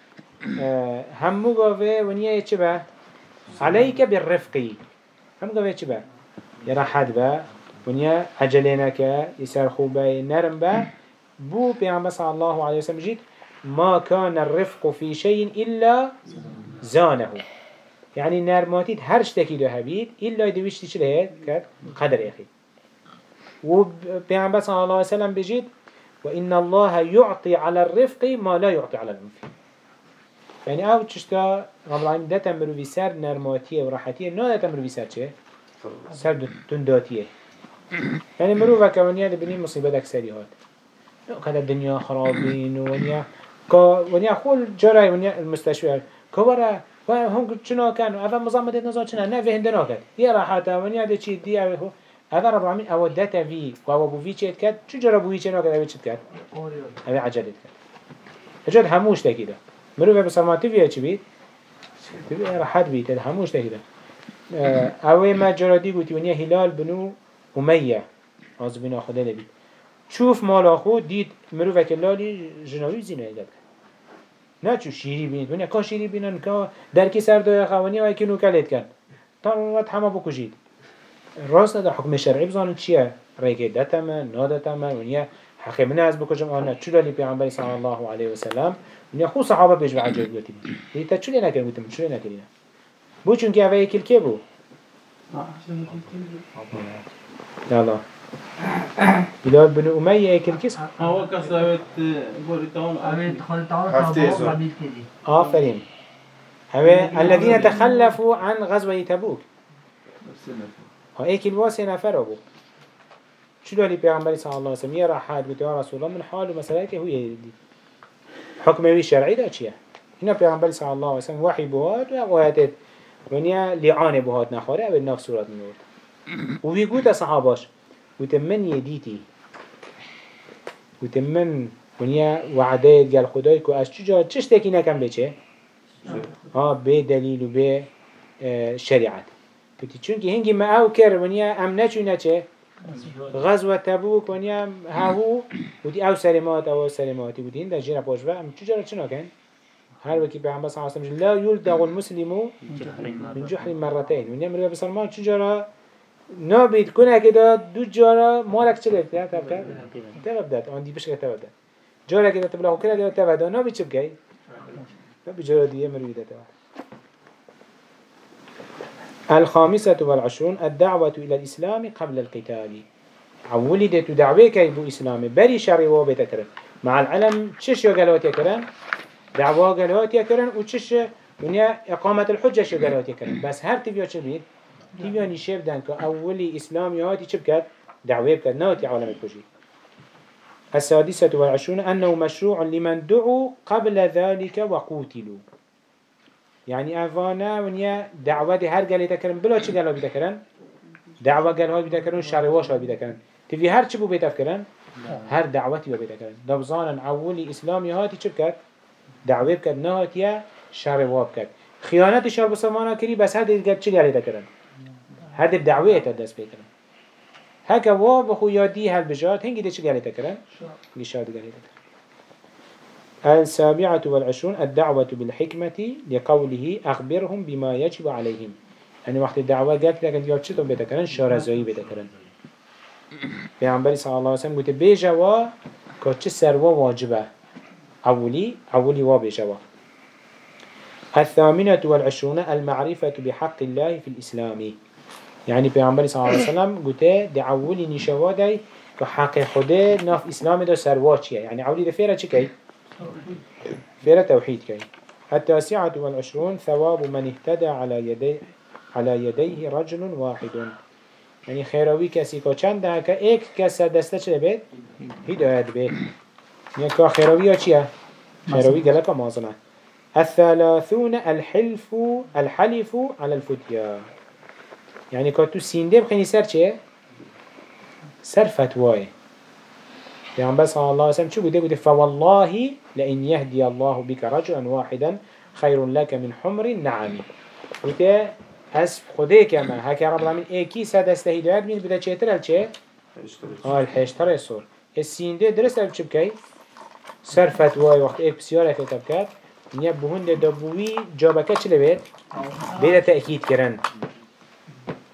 همو قوي ونيه چه به عليك بالرفقي همو قوي چه به يراحت به ونيه عجلينك يسار خوبه نرم به بو پیغمبر صلى الله عليه وسلم بجيت ما كان الرفق في شيء إلا زانه. يعني نرماتيت هر شتكي ده هبيت إلا دوشتي چه قدر يخي و پیامبر صلی الله بجید و ان الله يعطي على الرفق ما لا يعطي على العنف يعني أو تشتا رب العالمين ده تمرو في سر نرماتيه و راحتيه نه ده تمرو في سر چه؟ سر تنداتيه يعني مرو وكونيا لبني مصيبة دك سري هات. كده الدنيا خرابين ونيا كا ونيا خول جرى ونيا المستشفى كبرى وهم شنو كانوا هذا مزامة نزار شنو نه فين دناكت دي راحته ونيا ده شيء دي هو هذا رب العالمين أودته في وهو بو في شيء كات. شو جرى بو شيء ناكت أبي شيء كات. أبي عجلت كات. أجد هموش ده كده. مرو بسماتي فيها شو بيت تبي راحت بيت. هموش كده. أوي ما جرى دي قلت ونيا هلال بنو أمية. عز بنا خدا لبيت شوف مال أخو ديد مروفك اللالي جناوي زينة يدك نه چو شیری بینید؟ ونیا کا شیری بینن؟ کا درکی سر دوی خوانی و اکی نوکلت کن. تا وقت همه بکشید. راست نده حکم شرعی بزانید چیه؟ ریگه دتمه نادتمه ونیا حقی من از بکشم آنه چو لالی پیغمبری صلی الله علیه وسلم ونیا خو صحابه بیش و عجب (coughs) گوتیم. دیتا چولی نکرد گوتیم؟ چولی نکردیم بو چون که اوه یکل که بو يلا بلال بن أمية كل كسب هو كسبت قولي تاون أبيت خلطان آفرين هوا الذين تخلفوا عن غزوة تبوك ها ايك الواسي نفر أبو شو لي بيغمبري صلى الله عليه وسلم يرى حاد قلت يا رسول الله من حال مسألة هو يدي حكم وي شرعي ده چيه هنا بيغمبري صلى الله عليه وسلم وحي بهات وقواتت ونيا لعان بهات نخوره أو الناف سورة من ورد وفي قوت صحاباش وتمن يديتي وتمن ونيا وعدايت قال خدايك واش چجا چش تاكي نكم بچه ها به دليل و به آه، كنتي چونكي هنگي ما او كر ونيا ام نچو نچه غزوة تبوك ونيا هاهو ودي او سلمات او سلماتي ودي هنده جينا بوشبه ام چجا چنا كن هر وكي بيعمل صلى الله عليه لا يلدغ المسلم من جحر مرتين ونيا مريا بسلمان چجا نابید کنه که دو جارا مالک چه لفته ها تب کرد؟ تب آن دی بشه تب داد جارا که داد تبلا کنه داد تب داد نابید چه بگی؟ نابید جارا دیگه داد الخامسة والعشرون الدعوة إلى الإسلام قبل القتال. ولدت دعوة كي بو إسلام بري شري وابت كرن مع العلم تشش يقالوات يكرن دعوة قالوات يكرن وتشش ونيا إقامة الحجة شو قالوات يكرن بس هر تبيو چه بيد تبيو نشيب دان كأولي إسلام يهاتي چه بكت دعوة بكت نهاتي عالم الكجي السادسة والعشرون أنه مشروع لمن دعوا قبل ذلك وقوتلوا. يعني أفانا ونيا دعوة دي هر قالي تكرن بلا چه قالوا بيتكرن دعوة قالوا بيتكرن شرواش بيتكرن تبي هر چه بو بيتكرن هر دعوتي بيتكرن دبزانا أولي إسلام يهاتي چه بكت دعوة بكت نهاتي شروا بكت خيانة شر بسلمانا كري بس هر دي چه قالي تكرن هر دي دعوة تدس بيتكرن هكا وا بخو يادي هل بجات هنگي دي چه قالي تكرن قشاد قالي تكرن السابعة والعشرون الدعوة بالحكمة لقوله أخبرهم بما يجب عليهم. يعني وقت الدعوة قالت لك يا چطور بتكرن شارزایی بتكرن پیامبری صلی الله علیه و سلم گفت بیجوا که چه سروا واجبه. اولی اولی وا بیجوا الثامنة والعشرون المعرفة بحق الله في الإسلام. يعني پیامبری صلی الله علیه و سلم گفت دعولی نشوا دی که حق خدا ناف اسلام دا سروا يعني اولی دفیره چی فيرة توحيد كي. التاسعة والعشرون ثواب من اهتدى على يدي على يديه رجل واحد. يعني خيروي كسي كو چند ده؟ كا ايك كسا دسته چه بيت هدايت بيت يعني كا خيروي چيه خيروي قلقا مازنه. الثلاثون الحلف الحلف على الفتيا يعني كا تو سينده بخيني سر چه سر فتواه پیامبر صلی الله علیه و سلم چه بوده فوالله لئن يهدي الله بك رجلا واحدا خير لك من حمر النعم بوده از خده کما هک رب العالمین ایکی صد است هدایت بین بوده چه تر چه آه الحشتر سور السینده درست ال چه بکی سر فتوای وقت ایک بسیار فتاب کرد نیا بهند دبوی جابکه چه لبید بیده تأکید کرن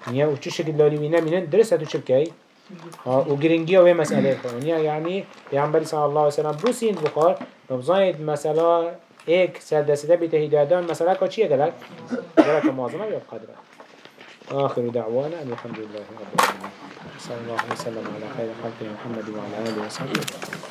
نیا و چه شکل لالی وینه مینن درست تو چه بکی ها و گرنگی و مسئله کنیا یعنی پیامبر صلی الله علیه و سلم بروسین بخار سر دسته بیت هدایدان مثلا که چیه دلک؟ دلک مازنه یا قدره؟ آخر دعوانا أن الحمد لله رب العالمين صلى الله وسلم على خير خلقه محمد وعلى آله وصحبه